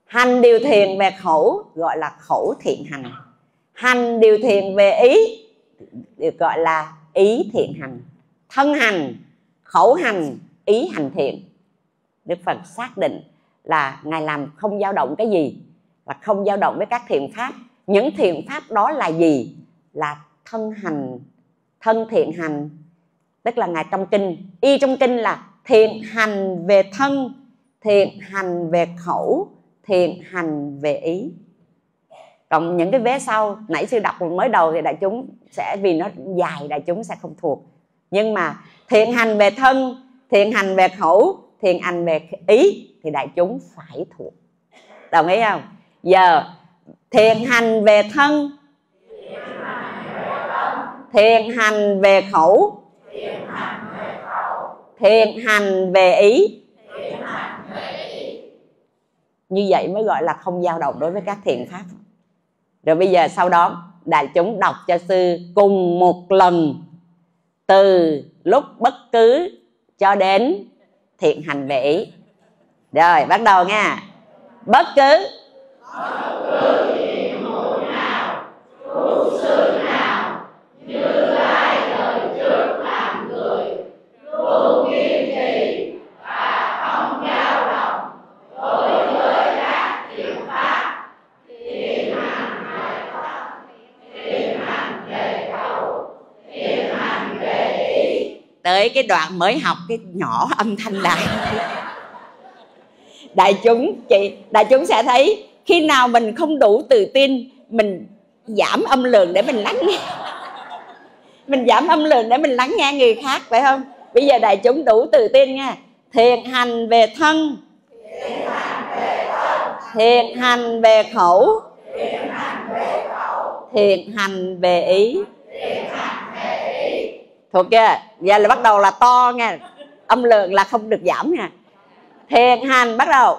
Speaker 2: Hành điều thiện về khẩu gọi là khẩu thiện hành. Hành điều thiện về ý được gọi là ý thiện hành thân hành, khẩu hành, ý hành thiện. Đức phật xác định là ngài làm không dao động cái gì và không dao động với các thiện pháp. Những thiện pháp đó là gì? Là thân hành, thân thiện hành. Tức là ngài trong kinh, y trong kinh là thiện hành về thân, thiện hành về khẩu, thiện hành về ý. Còn những cái vế sau, nãy sư đọc mới đầu thì đại chúng sẽ, vì nó dài, đại chúng sẽ không thuộc nhưng mà thiện hành về thân, thiện hành về khẩu, thiện hành về ý thì đại chúng phải thuộc. Đồng ý không? Giờ, thiện hành về thân, thiện hành về khẩu, thiện hành về ý. Như vậy mới gọi là không dao động đối với các thiện pháp. Rồi bây giờ sau đó, đại chúng đọc cho sư cùng một lần từ lúc bất cứ cho đến thiện hành vĩ rồi, bắt đầu nha. Bất cứ. Tới cái đoạn mới học cái nhỏ âm thanh lại đại chúng, chị, đại chúng sẽ thấy khi nào mình không đủ tự tin, mình giảm âm lượng để mình lắng nghe. Mình giảm âm lượng để mình lắng nghe người khác, phải không? Bây giờ đại chúng đủ tự tin nha. Thiện hành về thân. Thiện hành về khẩu. Thiện hành về ý thuộc chưa giờ là bắt đầu là to nghe. Âm lượng là không được giảm nha. Thiền hành bắt đầu.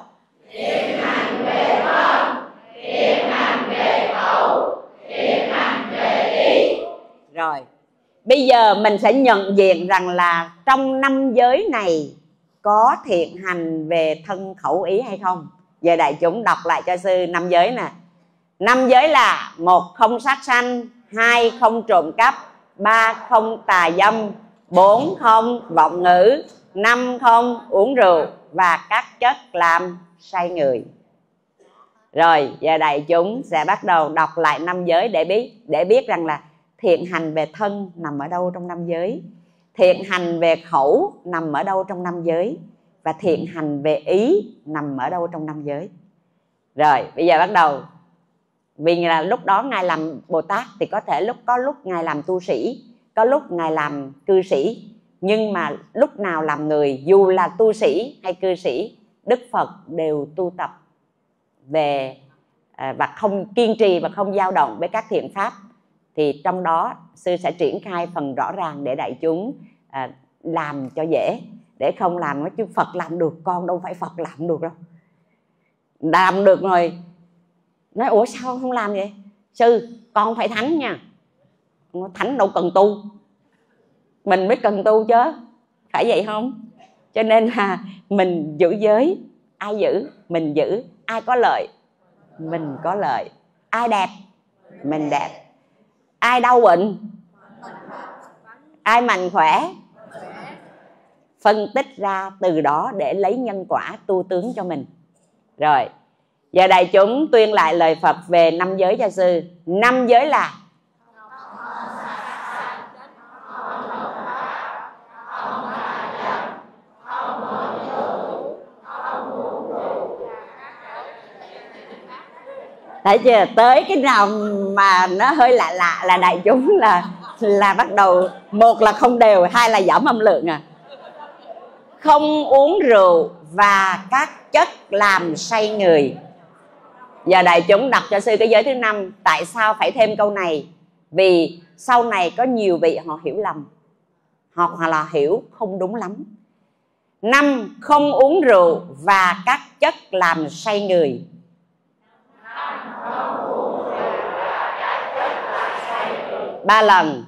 Speaker 2: Thiền hành về thân thiền hành về khẩu thiền hành về ý. Rồi. Bây giờ mình sẽ nhận diện rằng là trong năm giới này có thiện hành về thân khẩu ý hay không? Giờ đại chúng đọc lại cho sư năm giới nè. Năm giới là một không sát sanh, hai không trộm cắp ba không tà dâm, bốn không vọng ngữ, năm không uống rượu và các chất làm say người. Rồi, giờ đại chúng sẽ bắt đầu đọc lại năm giới để biết để biết rằng là thiện hành về thân nằm ở đâu trong năm giới, thiện hành về khẩu nằm ở đâu trong năm giới, và thiện hành về ý nằm ở đâu trong năm giới. Rồi, bây giờ bắt đầu vì là lúc đó ngài làm bồ tát thì có thể lúc, có lúc ngài làm tu sĩ, có lúc ngài làm cư sĩ. Nhưng mà lúc nào làm người, dù là tu sĩ hay cư sĩ, đức phật đều tu tập về à, và không kiên trì và không dao động với các thiện pháp. Thì trong đó, sư sẽ triển khai phần rõ ràng để đại chúng à, làm cho dễ. Để không làm, nói chứ phật làm được, con đâu phải phật làm được đâu. Làm được rồi nói, ủa, sao không làm vậy? Sư, con phải thánh nha. Thánh đâu cần tu. Mình mới cần tu chứ, phải vậy không? Cho nên là mình giữ giới, ai giữ? Mình giữ. Ai có lợi? Mình có lợi. Ai đẹp? Mình đẹp. Ai đau bệnh? Ai mạnh khỏe? Phân tích ra từ đó để lấy nhân quả tu tướng cho mình. Rồi giờ đại chúng tuyên lại lời phật về năm giới cho sư. Năm giới là thấy chưa? Tới cái nào mà nó hơi lạ lạ là đại chúng là là bắt đầu, một là không đều, hai là giảm âm lượng à. Không uống rượu và các chất làm say người giờ đại chúng đặt cho sư cái giới thứ năm, tại sao phải thêm câu này? Vì sau này có nhiều vị họ hiểu lầm. Hoặc hoặc là hiểu không đúng lắm. Năm, không uống rượu và các chất làm say người. Ba lần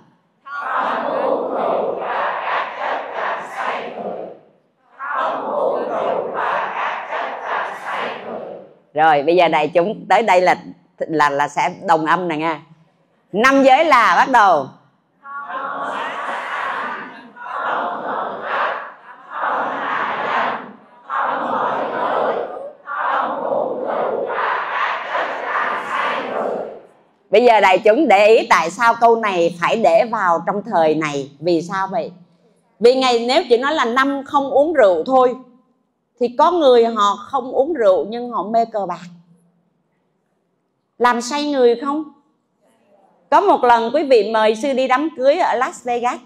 Speaker 2: rồi, bây giờ đại chúng, tới đây là là là sẽ đồng âm này nha. Năm giới là bắt đầu. Bây giờ đại chúng để ý tại sao câu này phải để vào trong thời này. Vì sao vậy? Vì ngày, nếu chỉ nói là năm không uống rượu thôi thì có người họ không uống rượu nhưng họ mê cờ bạc. Làm say người không? Có một lần quý vị mời sư đi đám cưới ở Las Vegas.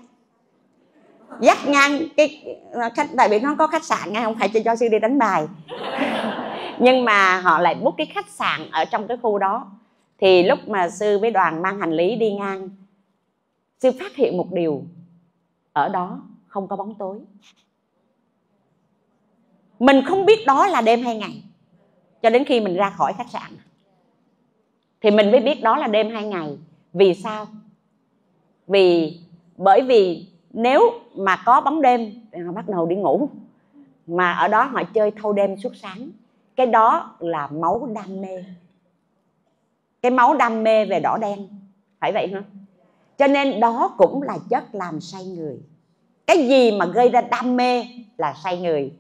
Speaker 2: Dắt ngang cái à, khách, tại vì nó có khách sạn ngay, không phải cho cho sư đi đánh bài. Nhưng mà họ lại book cái khách sạn ở trong cái khu đó. Thì lúc mà sư với đoàn mang hành lý đi ngang, sư phát hiện một điều. Ở đó không có bóng tối mình không biết đó là đêm hay ngày. Cho đến khi mình ra khỏi khách sạn. Thì mình mới biết đó là đêm hay ngày. Vì sao? Vì, bởi vì nếu mà có bóng đêm, thì họ bắt đầu đi ngủ. Mà ở đó họ chơi thâu đêm suốt sáng. Cái đó là máu đam mê. Cái máu đam mê về đỏ đen. Phải vậy không cho nên đó cũng là chất làm say người. Cái gì mà gây ra đam mê là say người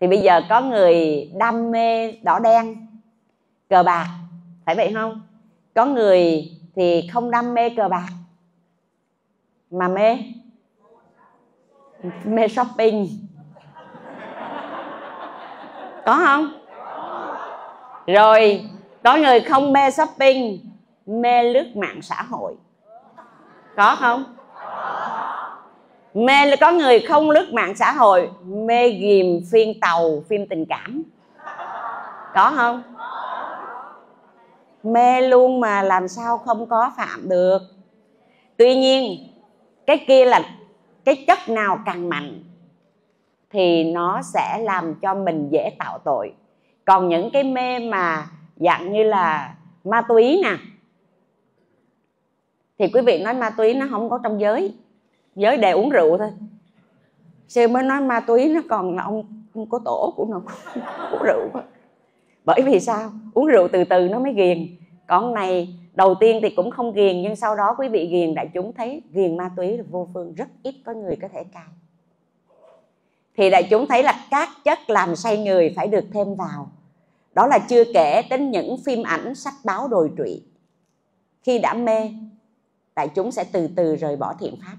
Speaker 2: thì bây giờ có người đam mê đỏ đen, cờ bạc, phải vậy không? Có người thì không đam mê cờ bạc, mà mê mê shopping. Có không? Rồi, có người không mê shopping, mê lướt mạng xã hội. Có không? Mê có người không lướt mạng xã hội, mê ghìm phim tàu, phim tình cảm. Có không? Mê luôn mà làm sao không có phạm được. Tuy nhiên, cái kia là cái chất nào càng mạnh thì nó sẽ làm cho mình dễ tạo tội. Còn những cái mê mà dạng như là ma túy nè, thì quý vị nói ma túy nó không có trong giới giới đề uống rượu thôi. Sư mới nói ma túy nó còn là ông không có tổ của nó uống rượu bởi vì sao? Uống rượu từ từ nó mới ghiền. Còn này, đầu tiên thì cũng không ghiền, nhưng sau đó quý vị ghiền đại chúng thấy ghiền ma túy là vô phương, rất ít có người có thể cai. Thì đại chúng thấy là các chất làm say người phải được thêm vào. Đó là chưa kể đến những phim ảnh, sách báo đồi trụy. Khi đã mê, đại chúng sẽ từ từ rời bỏ thiện pháp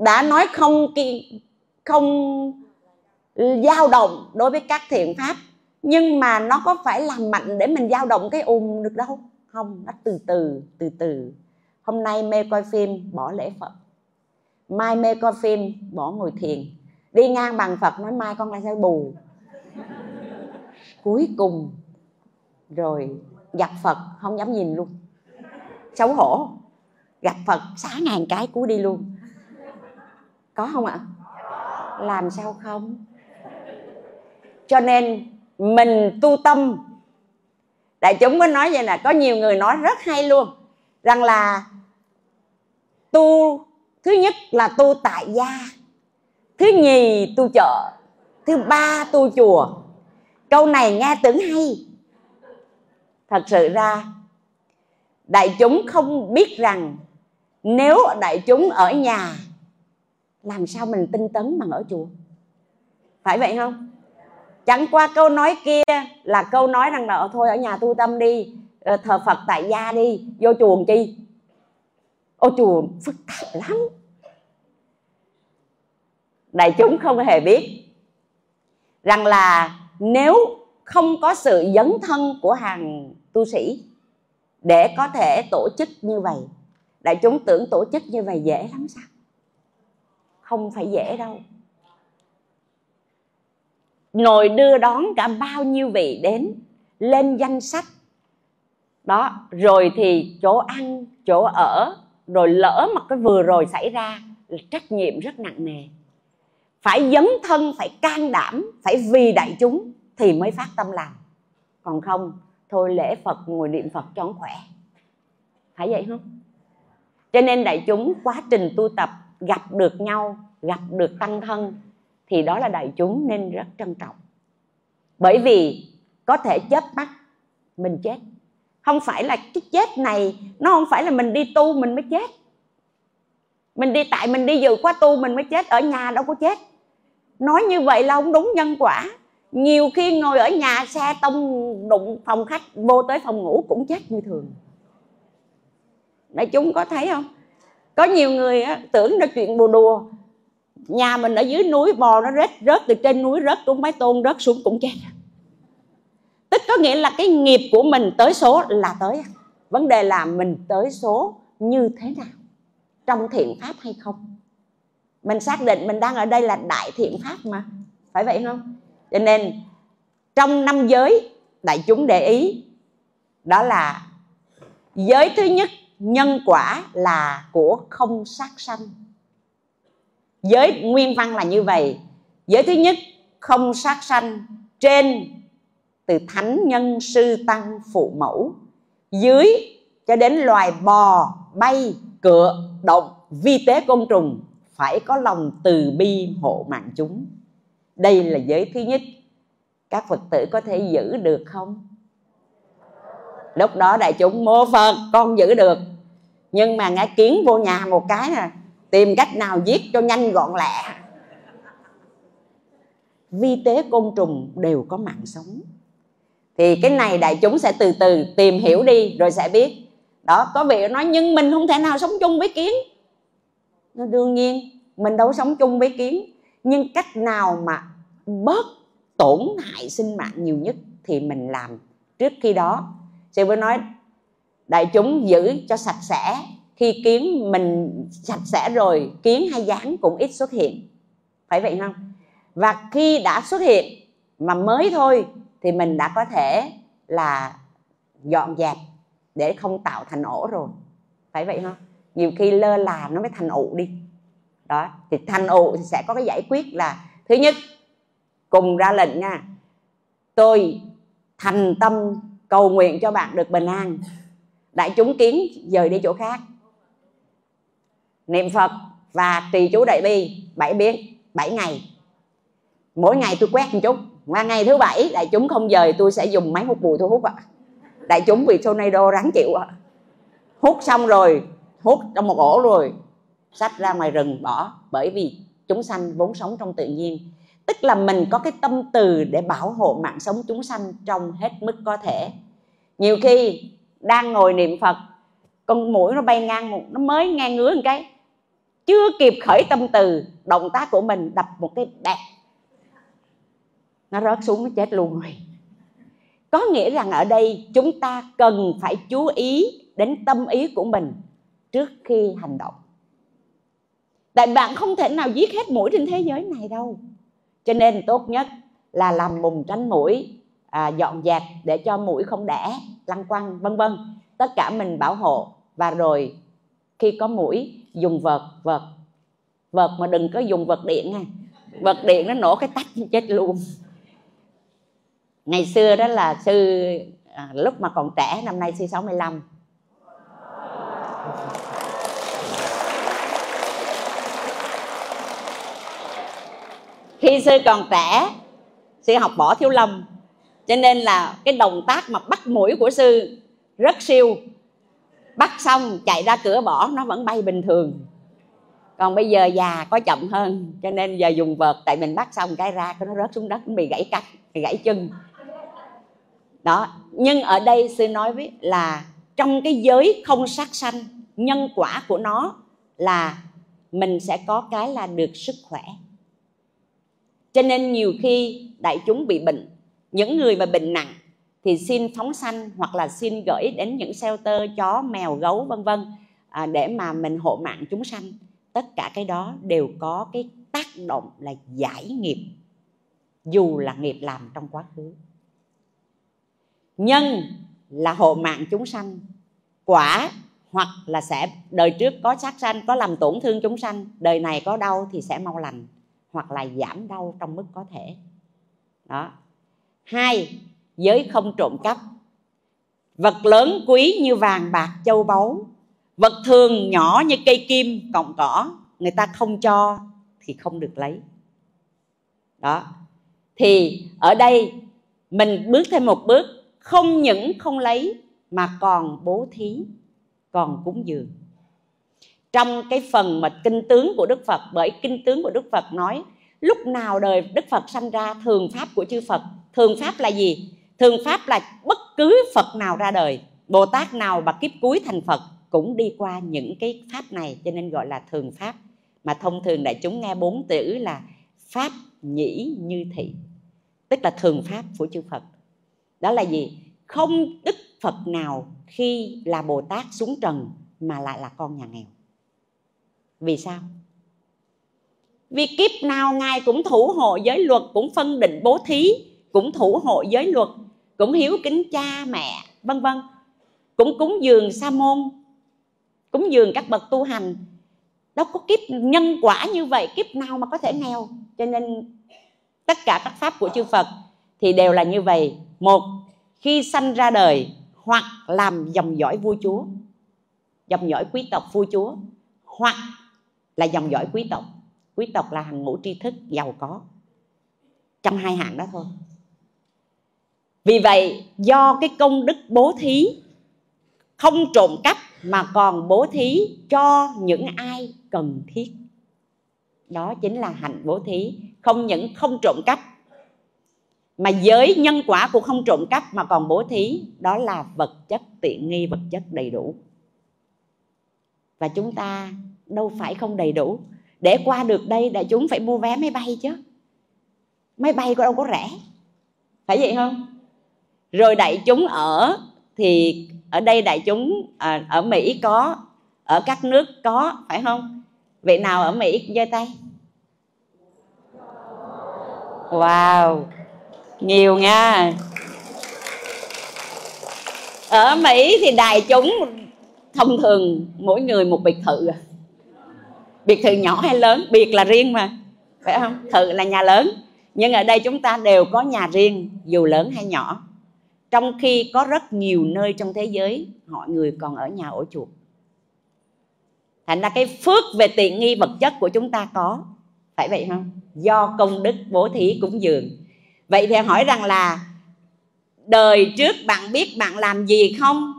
Speaker 2: đã nói không không dao động đối với các thiện pháp, nhưng mà nó có phải làm mạnh để mình dao động cái ùn được đâu? Không, nó từ từ từ từ. Hôm nay mê coi phim, bỏ lễ phật. Mai mê coi phim, bỏ ngồi thiền. Đi ngang bằng phật, nói mai con lại sẽ bù. Cuối cùng, rồi gặp phật, không dám nhìn luôn. Xấu hổ. Gặp phật, xá ngàn cái cú đi luôn có không ạ? Làm sao không? Cho nên mình tu tâm. Đại chúng mới nói vậy là có nhiều người nói rất hay luôn, rằng là tu, thứ nhất là tu tại gia, thứ nhì tu chợ, thứ ba tu chùa. Câu này nghe tưởng hay. Thật sự ra, đại chúng không biết rằng nếu đại chúng ở nhà làm sao mình tinh tấn bằng ở chùa? Phải vậy không? Chẳng qua câu nói kia là câu nói rằng là ờ, thôi ở nhà tu tâm đi ờ, thờ phật tại gia đi, vô chùa chi? Ô, chùa phức tạp lắm. Đại chúng không hề biết rằng là nếu không có sự dấn thân của hàng tu sĩ để có thể tổ chức như vậy, đại chúng tưởng tổ chức như vậy dễ lắm sao? Không phải dễ đâu. Nồi đưa đón cả bao nhiêu vị đến, lên danh sách. Đó, rồi thì chỗ ăn, chỗ ở, rồi lỡ mà cái vừa rồi xảy ra là trách nhiệm rất nặng nề. Phải dấn thân, phải can đảm, phải vì đại chúng thì mới phát tâm làm. Còn không, thôi lễ phật, ngồi niệm phật cho nó khỏe. Phải vậy không? Cho nên đại chúng quá trình tu tập gặp được nhau, gặp được tăng thân, thì đó là đại chúng nên rất trân trọng. Bởi vì có thể chớp mắt mình chết. Không phải là cái chết này, nó không phải là mình đi tu mình mới chết. Mình đi tại mình đi dự quá tu mình mới chết, ở nhà đâu có chết. Nói như vậy là không đúng nhân quả. Nhiều khi ngồi ở nhà xe tông đụng phòng khách, vô tới phòng ngủ cũng chết như thường. Đại chúng có thấy không? Có nhiều người á, tưởng nó chuyện đùa đùa. Nhà mình ở dưới núi bò nó rớt rớt từ trên núi rớt xuống mái tôn rớt xuống cũng chết. Tức có nghĩa là cái nghiệp của mình tới số là tới. Vấn đề là mình tới số như thế nào? Trong thiện pháp hay không? Mình xác định mình đang ở đây là đại thiện pháp mà. Phải vậy không? Cho nên trong năm giới đại chúng để ý đó là giới thứ nhất nhân quả là của không sát sanh. Giới nguyên văn là như vậy. Giới thứ nhất, không sát sanh trên từ thánh nhân sư tăng phụ mẫu. Dưới cho đến loài bò bay, cựa, động, vi tế côn trùng phải có lòng từ bi hộ mạng chúng. Đây là giới thứ nhất. Các phật tử có thể giữ được không? Lúc đó đại chúng mô phật, con giữ được. Nhưng mà ngã kiến vô nhà một cái là tìm cách nào giết cho nhanh gọn lẹ. Vi tế côn trùng đều có mạng sống. Thì cái này đại chúng sẽ từ từ tìm hiểu đi, rồi sẽ biết. Đó, có vị nói, nhưng mình không thể nào sống chung với kiến. Nó đương nhiên, mình đâu sống chung với kiến. Nhưng cách nào mà bớt tổn hại sinh mạng nhiều nhất thì mình làm trước khi đó sư mới nói, đại chúng giữ cho sạch sẽ. Khi kiến mình sạch sẽ rồi, kiến hay dán cũng ít xuất hiện. Phải vậy không? Và khi đã xuất hiện mà mới thôi, thì mình đã có thể là dọn dẹp để không tạo thành ổ rồi. Phải vậy không? Nhiều khi lơ là nó mới thành ụ đi. Đó, thì thành ụ thì sẽ có cái giải quyết là, thứ nhất, cùng ra lệnh nha. Tôi thành tâm cầu nguyện cho bạn được bình an. Đại chúng kiến dời đi chỗ khác. Niệm phật và trì chú đại bi bảy biến, bảy ngày. Mỗi ngày tôi quét một chút. Qua ngày thứ bảy, đại chúng không dời, tôi sẽ dùng máy hút bụi tôi hút ạ. Đại chúng vì tornado ráng chịu ạ. Hút xong rồi, hút trong một ổ rồi sách ra ngoài rừng bỏ. Bởi vì chúng sanh vốn sống trong tự nhiên tức là mình có cái tâm từ để bảo hộ mạng sống chúng sanh trong hết mức có thể. Nhiều khi đang ngồi niệm phật con mũi nó bay ngang một nó mới ngang ngứa một cái chưa kịp khởi tâm từ động tác của mình đập một cái đẹp nó rớt xuống nó chết luôn rồi. Có nghĩa rằng ở đây chúng ta cần phải chú ý đến tâm ý của mình trước khi hành động. Tại bạn không thể nào giết hết mũi trên thế giới này đâu cho nên tốt nhất là làm mùng tránh mũi à, dọn dẹp để cho mũi không đẻ lăng quăng vân vân. Tất cả mình bảo hộ và rồi khi có mũi dùng vợt vợt. Vợt mà đừng có dùng vật điện nha. Vật điện nó nổ cái tách chết luôn. Ngày xưa đó là sư à, lúc mà còn trẻ năm nay sư 65 khi sư còn trẻ sư học bỏ thiếu lâm. Cho nên là cái động tác mà bắt mũi của sư rất siêu. Bắt xong chạy ra cửa bỏ nó vẫn bay bình thường. Còn bây giờ già có chậm hơn, cho nên giờ dùng vợt, tại mình bắt xong cái ra nó rớt xuống đất bị gãy cắt bị gãy chân. Đó, nhưng ở đây sư nói với là trong cái giới không sát sanh, nhân quả của nó là mình sẽ có cái là được sức khỏe cho nên nhiều khi đại chúng bị bệnh. Những người mà bệnh nặng thì xin phóng sanh hoặc là xin gửi đến những shelter chó mèo gấu vân vân à, để mà mình hộ mạng chúng sanh. Tất cả cái đó đều có cái tác động là giải nghiệp dù là nghiệp làm trong quá khứ. Nhân là hộ mạng chúng sanh quả hoặc là sẽ đời trước có sát sanh có làm tổn thương chúng sanh đời này có đau thì sẽ mau lành hoặc là giảm đau trong mức có thể. Đó. Hai, giới không trộm cắp. Vật lớn quý như vàng, bạc, châu báu. Vật thường nhỏ như cây kim, cọng cỏ, người ta không cho thì không được lấy. Đó. Thì ở đây mình bước thêm một bước, không những không lấy mà còn bố thí, còn cúng dường trong cái phần mà kinh tướng của đức phật, bởi kinh tướng của đức phật nói, lúc nào đời đức phật sanh ra, thường pháp của chư phật. Thường pháp là gì? Thường pháp là bất cứ phật nào ra đời, bồ tát nào mà kiếp cuối thành phật cũng đi qua những cái pháp này, cho nên gọi là thường pháp. Mà thông thường đại chúng nghe bốn chữ là pháp nhĩ như thị, tức là thường pháp của chư Phật. Đó là gì? Không đức Phật nào khi là Bồ Tát xuống trần mà lại là con nhà nghèo vì sao? Vì kiếp nào ngài cũng thủ hộ giới luật, cũng phân định bố thí, cũng thủ hộ giới luật, cũng hiếu kính cha mẹ, vân vân. Cũng cúng dường sa môn, cúng dường các bậc tu hành. Đâu có kiếp nhân quả như vậy, kiếp nào mà có thể nghèo. Cho nên tất cả các pháp của chư Phật thì đều là như vậy. Một, khi sanh ra đời hoặc làm dòng dõi vua chúa, dòng dõi quý tộc vua chúa, hoặc là dòng dõi quý tộc. Quý tộc là hàng ngũ tri thức, giàu có. Trong hai hạng đó thôi. Vì vậy, do cái công đức bố thí, không trộm cắp mà còn bố thí cho những ai cần thiết. Đó chính là hạnh bố thí. Không những không trộm cắp, mà giới nhân quả cũng không trộm cắp mà còn bố thí, đó là vật chất tiện nghi, vật chất đầy đủ. Và chúng ta đâu phải không đầy đủ. Để qua được đây đại chúng phải mua vé máy bay chứ. Máy bay có đâu có rẻ. Phải vậy không? Rồi đại chúng ở thì ở đây đại chúng à, ở mỹ có ở các nước có phải không? Vậy nào ở mỹ giơ tay? Wow nhiều nha. Ở mỹ thì đại chúng thông thường mỗi người một biệt thự à biệt thự nhỏ hay lớn? Biệt là riêng mà, phải không? Thự là nhà lớn. Nhưng ở đây chúng ta đều có nhà riêng, dù lớn hay nhỏ. Trong khi có rất nhiều nơi trong thế giới, mọi người còn ở nhà ổ chuột. Thành ra cái phước về tiện nghi vật chất của chúng ta có. Phải vậy không? Do công đức bố thí cúng dường. Vậy thì hỏi rằng là đời trước bạn biết bạn làm gì không?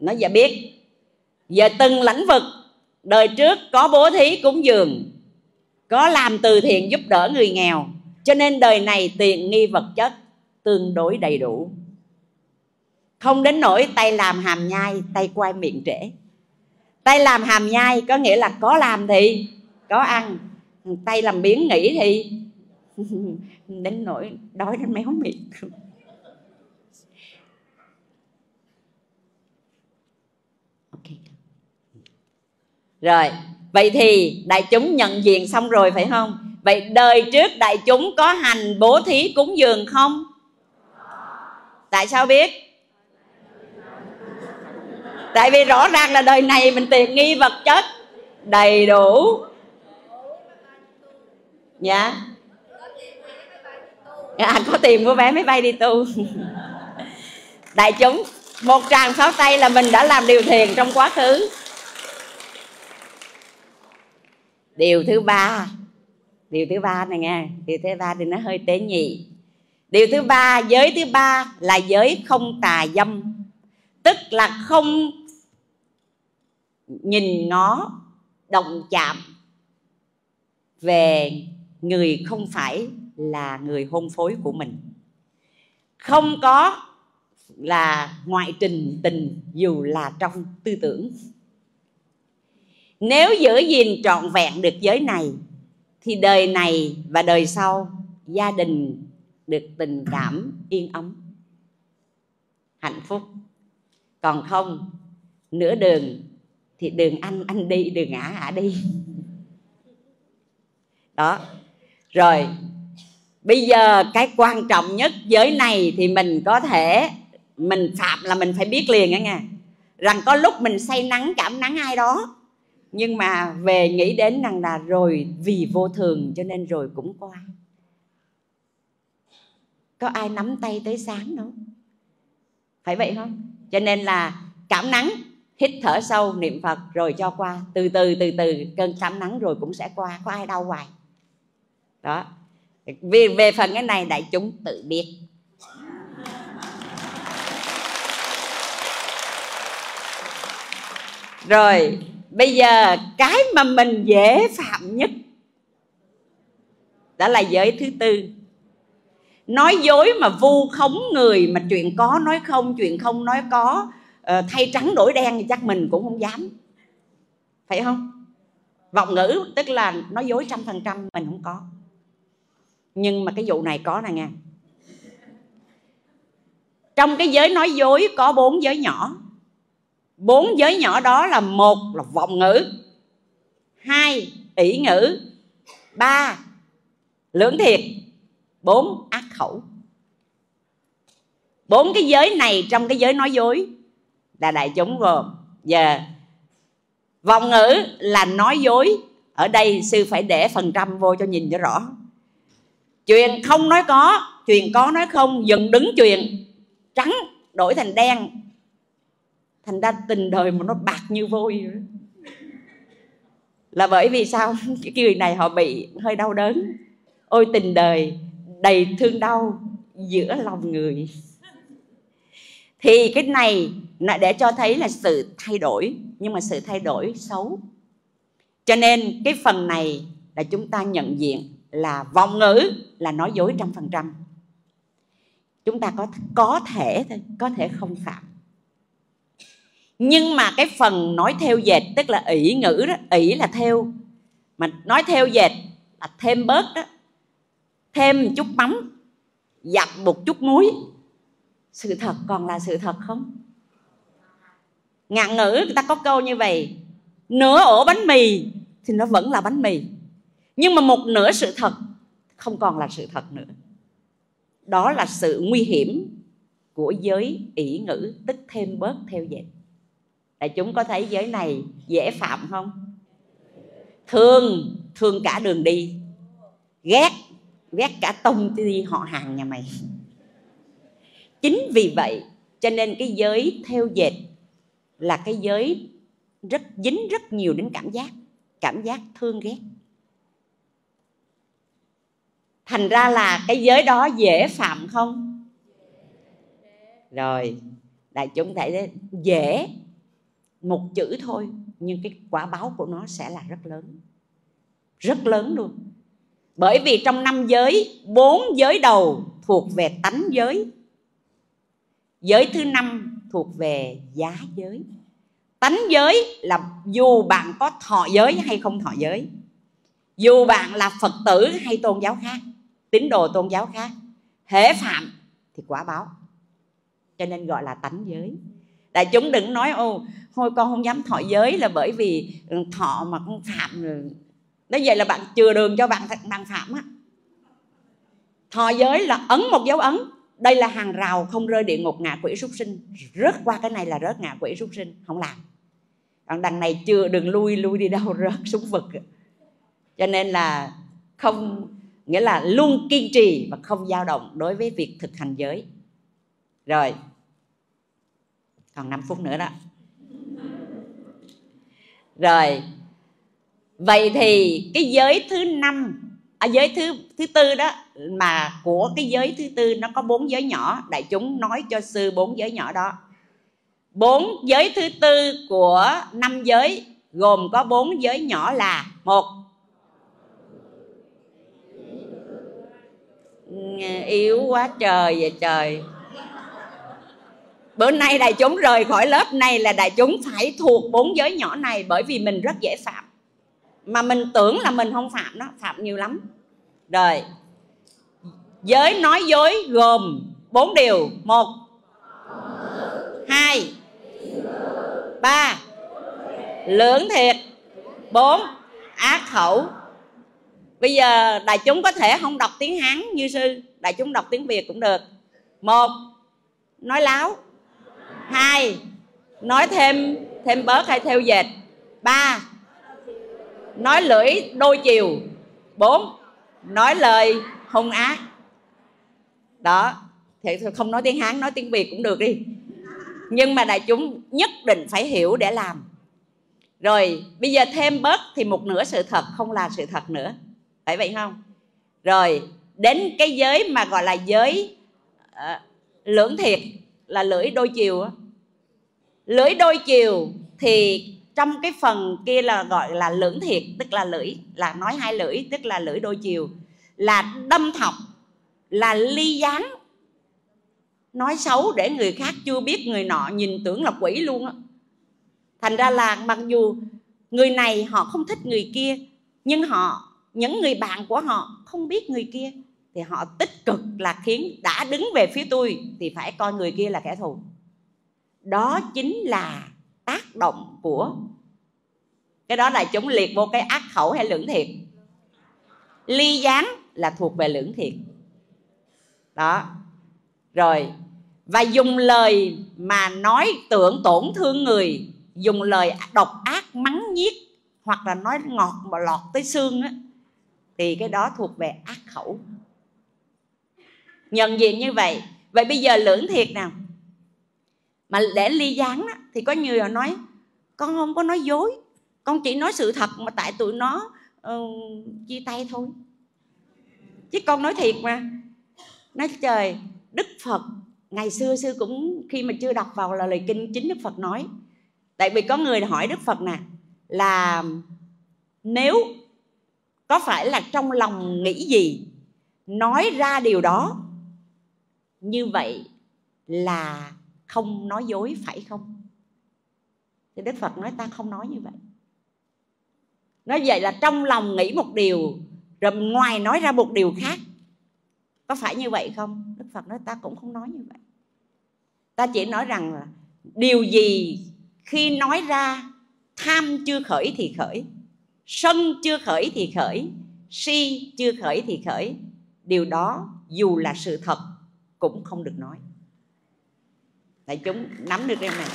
Speaker 2: Nó giờ biết. Giờ từng lãnh vực đời trước có bố thí cúng dường, có làm từ thiện giúp đỡ người nghèo. Cho nên đời này tiện nghi vật chất tương đối đầy đủ. Không đến nỗi tay làm hàm nhai, tay quay miệng trễ. Tay làm hàm nhai có nghĩa là có làm thì có ăn, tay làm biến nghỉ thì đến nỗi đói đến méo miệng. Rồi vậy thì đại chúng nhận diện xong rồi phải không? Vậy đời trước đại chúng có hành bố thí cúng dường không? Tại sao biết? Tại vì rõ ràng là đời này mình tiện nghi vật chất đầy đủ. Dạ. À, có tiền mua vé máy bay đi tu. Đại chúng một tràng pháo tay là mình đã làm điều thiền trong quá khứ. Điều thứ ba. Điều thứ ba này nghe điều thứ ba thì nó hơi tế nhị. Điều thứ ba giới thứ ba là giới không tà dâm. Tức là không nhìn ngó động chạm về người không phải là người hôn phối của mình. Không có là ngoại trình tình dù là trong tư tưởng nếu giữ gìn trọn vẹn được giới này, thì đời này và đời sau, gia đình được tình cảm yên ấm, hạnh phúc. Còn không, nửa đường thì đường anh anh đi, đường ả ả đi. Đó. Rồi, bây giờ cái quan trọng nhất, giới này thì mình có thể, mình phạm là mình phải biết liền á nha. Rằng có lúc mình say nắng, cảm nắng ai đó nhưng mà về nghĩ đến rằng là rồi, vì vô thường, cho nên rồi cũng qua. Có ai nắm tay tới sáng đâu? Phải vậy không? Cho nên là cảm nắng, hít thở sâu niệm phật rồi cho qua. Từ từ từ từ, cơn cảm nắng rồi cũng sẽ qua. Có ai đau hoài? Đó. Vì, về phần cái này đại chúng tự biết. Rồi bây giờ cái mà mình dễ phạm nhất đã là giới thứ tư. Nói dối mà vu khống người mà chuyện có nói không, chuyện không nói có ờ, thay trắng đổi đen thì chắc mình cũng không dám. Phải không? Vọng ngữ tức là nói dối trăm phần trăm mình không có. Nhưng mà cái vụ này có nè nghe. Trong cái giới nói dối có bốn giới nhỏ bốn giới nhỏ đó là một là vọng ngữ, hai ỷ ngữ, ba lưỡng thiệt, bốn ác khẩu. Bốn cái giới này trong cái giới nói dối là đại chúng gồm giờ vọng ngữ là nói dối. Ở đây sư phải để phần trăm vô cho nhìn cho rõ. Chuyện không nói có chuyện có nói không dừng đứng chuyện trắng đổi thành đen thành ra tình đời mà nó bạc như vôi. Là bởi vì sao? Cái người này họ bị hơi đau đớn. Ôi, tình đời đầy thương đau giữa lòng người. Thì cái này là để cho thấy là sự thay đổi, nhưng mà sự thay đổi xấu. Cho nên cái phần này là chúng ta nhận diện là vọng ngữ là nói dối trăm phần trăm. Chúng ta có có thể thôi, có thể không phạm nhưng mà cái phần nói theo dệt, tức là ỷ ngữ đó, ỷ là theo. Mà nói theo dệt là thêm bớt đó. Thêm một chút mắm dập một chút muối. Sự thật còn là sự thật không? Ngạn ngữ, người ta có câu như vậy, nửa ổ bánh mì thì nó vẫn là bánh mì. Nhưng mà một nửa sự thật không còn là sự thật nữa. Đó là sự nguy hiểm của giới ỷ ngữ, tức thêm bớt theo dệt đại chúng có thấy giới này dễ phạm không? Thương thương cả đường đi. Ghét ghét cả tông đi họ hàng nhà mày. Chính vì vậy, cho nên cái giới theo dệt là cái giới rất dính rất nhiều đến cảm giác. Cảm giác thương ghét. Thành ra là cái giới đó dễ phạm không? Rồi, đại chúng thấy dễ một chữ thôi, nhưng cái quả báo của nó sẽ là rất lớn. Rất lớn luôn. Bởi vì trong năm giới, bốn giới đầu thuộc về tánh giới. Giới thứ năm thuộc về giá giới. Tánh giới là dù bạn có thọ giới hay không thọ giới. Dù bạn là phật tử hay tôn giáo khác, tín đồ tôn giáo khác, hễ phạm thì quả báo. Cho nên gọi là tánh giới đại chúng đừng nói, ô, thôi con không dám thọ giới là bởi vì ừ, thọ mà con phạm rồi. Nó vậy là bạn chừa đường cho bạn bạn phạm á. Thọ giới là ấn một dấu ấn. Đây là hàng rào không rơi địa ngục, ngạ quỷ súc sinh. Rớt qua cái này là rớt ngạ quỷ súc sinh, không làm. Còn đằng này chưa đừng lui lui đi đâu, rớt xuống vực. Cho nên là không, nghĩa là luôn kiên trì và không dao động đối với việc thực hành giới. Rồi còn 5 phút nữa đó. Rồi. Vậy thì cái giới thứ năm à, giới thứ thứ tư đó mà của cái giới thứ tư nó có bốn giới nhỏ. Đại chúng nói cho sư bốn giới nhỏ đó. Bốn giới thứ tư của năm giới gồm có bốn giới nhỏ là một ừ, yếu quá trời vậy trời bữa nay đại chúng rời khỏi lớp này là đại chúng phải thuộc bốn giới nhỏ này bởi vì mình rất dễ phạm. Mà mình tưởng là mình không phạm đó, phạm nhiều lắm. Rồi, giới nói dối gồm bốn điều. Một, hai, ba, lưỡng thiệt. Bốn, ác khẩu. Bây giờ đại chúng có thể không đọc tiếng hán như sư, đại chúng đọc tiếng việt cũng được. Một, nói láo hai nói thêm thêm bớt hay theo dệt. Ba nói lưỡi đôi chiều. Bốn nói lời hung ác. Đó thì không nói tiếng hán nói tiếng việt cũng được đi. Nhưng mà đại chúng nhất định phải hiểu để làm. Rồi bây giờ thêm bớt thì một nửa sự thật không là sự thật nữa. Phải vậy không? Rồi đến cái giới mà gọi là giới uh, lưỡng thiệt là lưỡi đôi chiều lưỡi đôi chiều thì trong cái phần kia là gọi là lưỡng thiệt, tức là lưỡi, là nói hai lưỡi, tức là lưỡi đôi chiều, là đâm thọc, là ly gián, nói xấu để người khác chưa biết người nọ nhìn tưởng là quỷ luôn á. Thành ra là mặc dù người này họ không thích người kia, nhưng họ, những người bạn của họ không biết người kia, thì họ tích cực là khiến đã đứng về phía tôi thì phải coi người kia là kẻ thù đó chính là tác động của cái đó là chúng liệt vô cái ác khẩu hay lưỡng thiệt. Ly gián là thuộc về lưỡng thiệt. Đó. Rồi, và dùng lời mà nói tưởng tổn thương người, dùng lời độc ác mắng nhiếc hoặc là nói ngọt mà lọt tới xương á, thì cái đó thuộc về ác khẩu. Nhận diện như vậy. Vậy bây giờ lưỡng thiệt nào? Mà để ly gián á, thì có nhiều người nói con không có nói dối con chỉ nói sự thật mà tại tụi nó uh, chia tay thôi. Chứ con nói thiệt mà. Nói trời đức phật ngày xưa sư cũng khi mà chưa đọc vào là lời kinh chính đức phật nói. Tại vì có người hỏi đức phật nè là nếu có phải là trong lòng nghĩ gì nói ra điều đó như vậy là không nói dối phải không? Thì đức phật nói ta không nói như vậy. Nói vậy là trong lòng nghĩ một điều, rồi ngoài nói ra một điều khác, có phải như vậy không? Đức phật nói ta cũng không nói như vậy. Ta chỉ nói rằng là điều gì khi nói ra tham chưa khởi thì khởi, sân chưa khởi thì khởi, si chưa khởi thì khởi, điều đó dù là sự thật cũng không được nói đại chúng nắm được em này.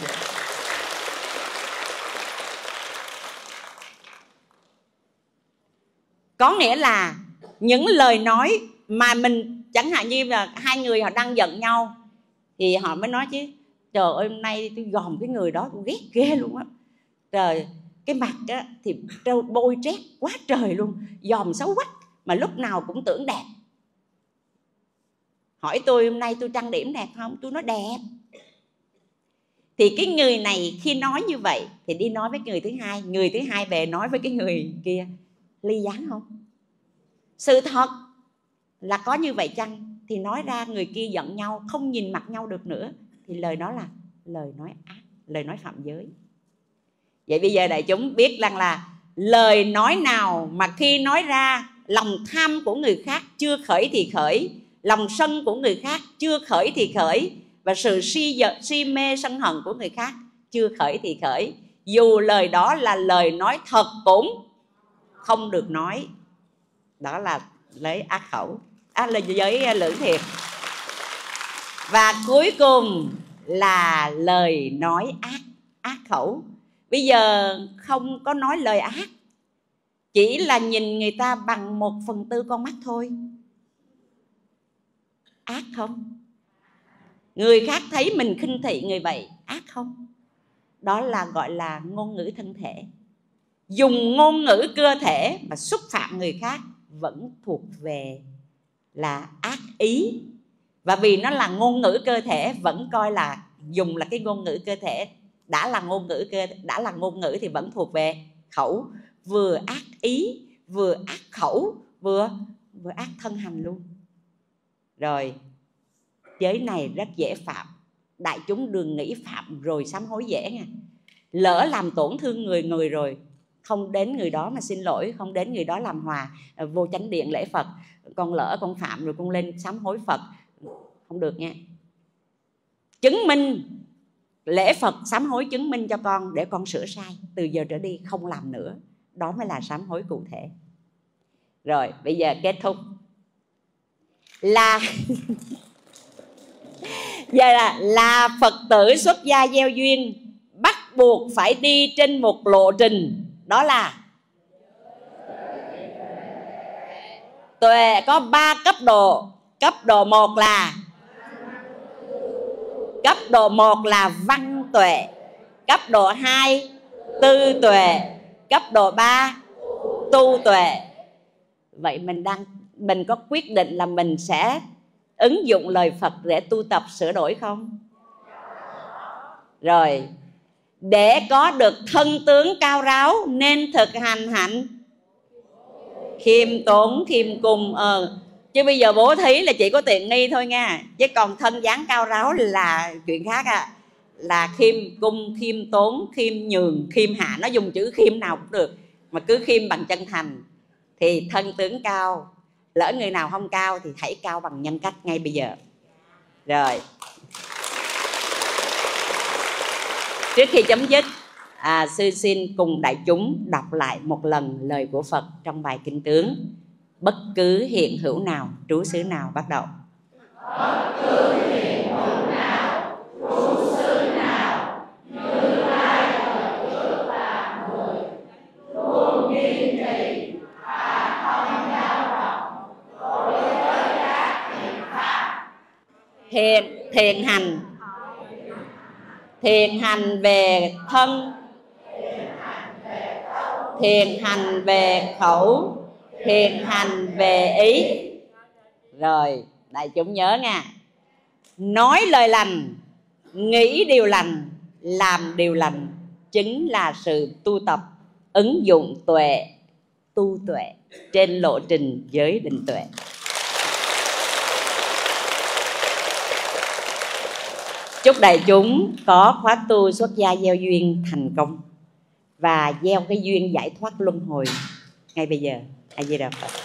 Speaker 2: Có nghĩa là những lời nói mà mình, chẳng hạn như là hai người họ đang giận nhau, thì họ mới nói chứ, trời ơi, hôm nay tôi gòm cái người đó tôi ghét ghê luôn á. Trời, cái mặt á thì bôi trét quá trời luôn, dòm xấu quắc mà lúc nào cũng tưởng đẹp. Hỏi tôi, hôm nay tôi trang điểm đẹp không? Tôi nói, đẹp thì cái người này khi nói như vậy thì đi nói với người thứ hai, người thứ hai về nói với cái người kia, ly gián không? Sự thật là có như vậy chăng? Thì nói ra người kia giận nhau, không nhìn mặt nhau được nữa, thì lời đó là lời nói ác, lời nói phạm giới. Vậy bây giờ đại chúng biết rằng là lời nói nào mà khi nói ra, lòng tham của người khác chưa khởi thì khởi, lòng sân của người khác chưa khởi thì khởi và sự si giận si mê sân hận của người khác chưa khởi thì khởi. Dù lời đó là lời nói thật cũng không được nói. Đó là lấy ác khẩu. À, là giới lưỡng thiệt và cuối cùng là lời nói ác ác khẩu. Bây giờ không có nói lời ác chỉ là nhìn người ta bằng một phần tư con mắt thôi. Ác không? Người khác thấy mình khinh thị người vậy, ác không? Đó là gọi là ngôn ngữ thân thể. Dùng ngôn ngữ cơ thể mà xúc phạm người khác vẫn thuộc về là ác ý. Và vì nó là ngôn ngữ cơ thể, vẫn coi là dùng là cái ngôn ngữ cơ thể. Đã là ngôn ngữ cơ, đã là ngôn ngữ thì vẫn thuộc về khẩu. Vừa ác ý, vừa ác khẩu, vừa vừa ác thân hành luôn. Rồi giới này rất dễ phạm. Đại chúng đừng nghĩ phạm rồi sám hối dễ nha. Lỡ làm tổn thương người người rồi, không đến người đó mà xin lỗi, không đến người đó làm hòa ờ, vô chánh điện lễ phật, con lỡ con phạm rồi con lên sám hối phật. Không được nha. Chứng minh lễ phật sám hối chứng minh cho con để con sửa sai, từ giờ trở đi không làm nữa. Đó mới là sám hối cụ thể. Rồi, bây giờ kết thúc. Là giờ là là phật tử xuất gia gieo duyên, bắt buộc phải đi trên một lộ trình, đó là tuệ có ba cấp độ. Cấp độ một là, cấp độ một là văn tuệ, cấp độ 2 tư tuệ, cấp độ 3 tu tuệ. Vậy mình đang, mình có quyết định là mình sẽ ứng dụng lời Phật để tu tập sửa đổi không? Rồi, để có được thân tướng cao ráo nên thực hành hạnh. Khiêm tốn khiêm cùng ờ, chứ bây giờ bố thí là chỉ có tiện nghi thôi nha. Chứ còn thân dáng cao ráo là chuyện khác à. Là khiêm cung khiêm tốn khiêm nhường khiêm hạ. Nó dùng chữ khiêm nào cũng được mà cứ khiêm bằng chân thành thì thân tướng cao lỡ người nào không cao thì hãy cao bằng nhân cách ngay bây giờ. Rồi. Trước khi chấm dứt à, sư xin cùng đại chúng đọc lại một lần lời của phật trong bài kinh tướng. Bất cứ hiện hữu nào trú xứ nào bắt đầu. Bất cứ hiện hữu nào trú xứ nào như lai thời trước là người luôn kiên trì và không dao động đối với các thiện pháp thiền thiền hành. Thiền hành về thân. Thiền hành về khẩu. Thiền hành về ý. Rồi, đại chúng nhớ nha. Nói lời lành, nghĩ điều lành, làm điều lành chính là sự tu tập, ứng dụng tuệ, tu tuệ trên lộ trình giới định tuệ. Chúc đại chúng có khóa tu xuất gia gieo duyên thành công và gieo cái duyên giải thoát luân hồi. Ngay bây giờ, a di đà phật.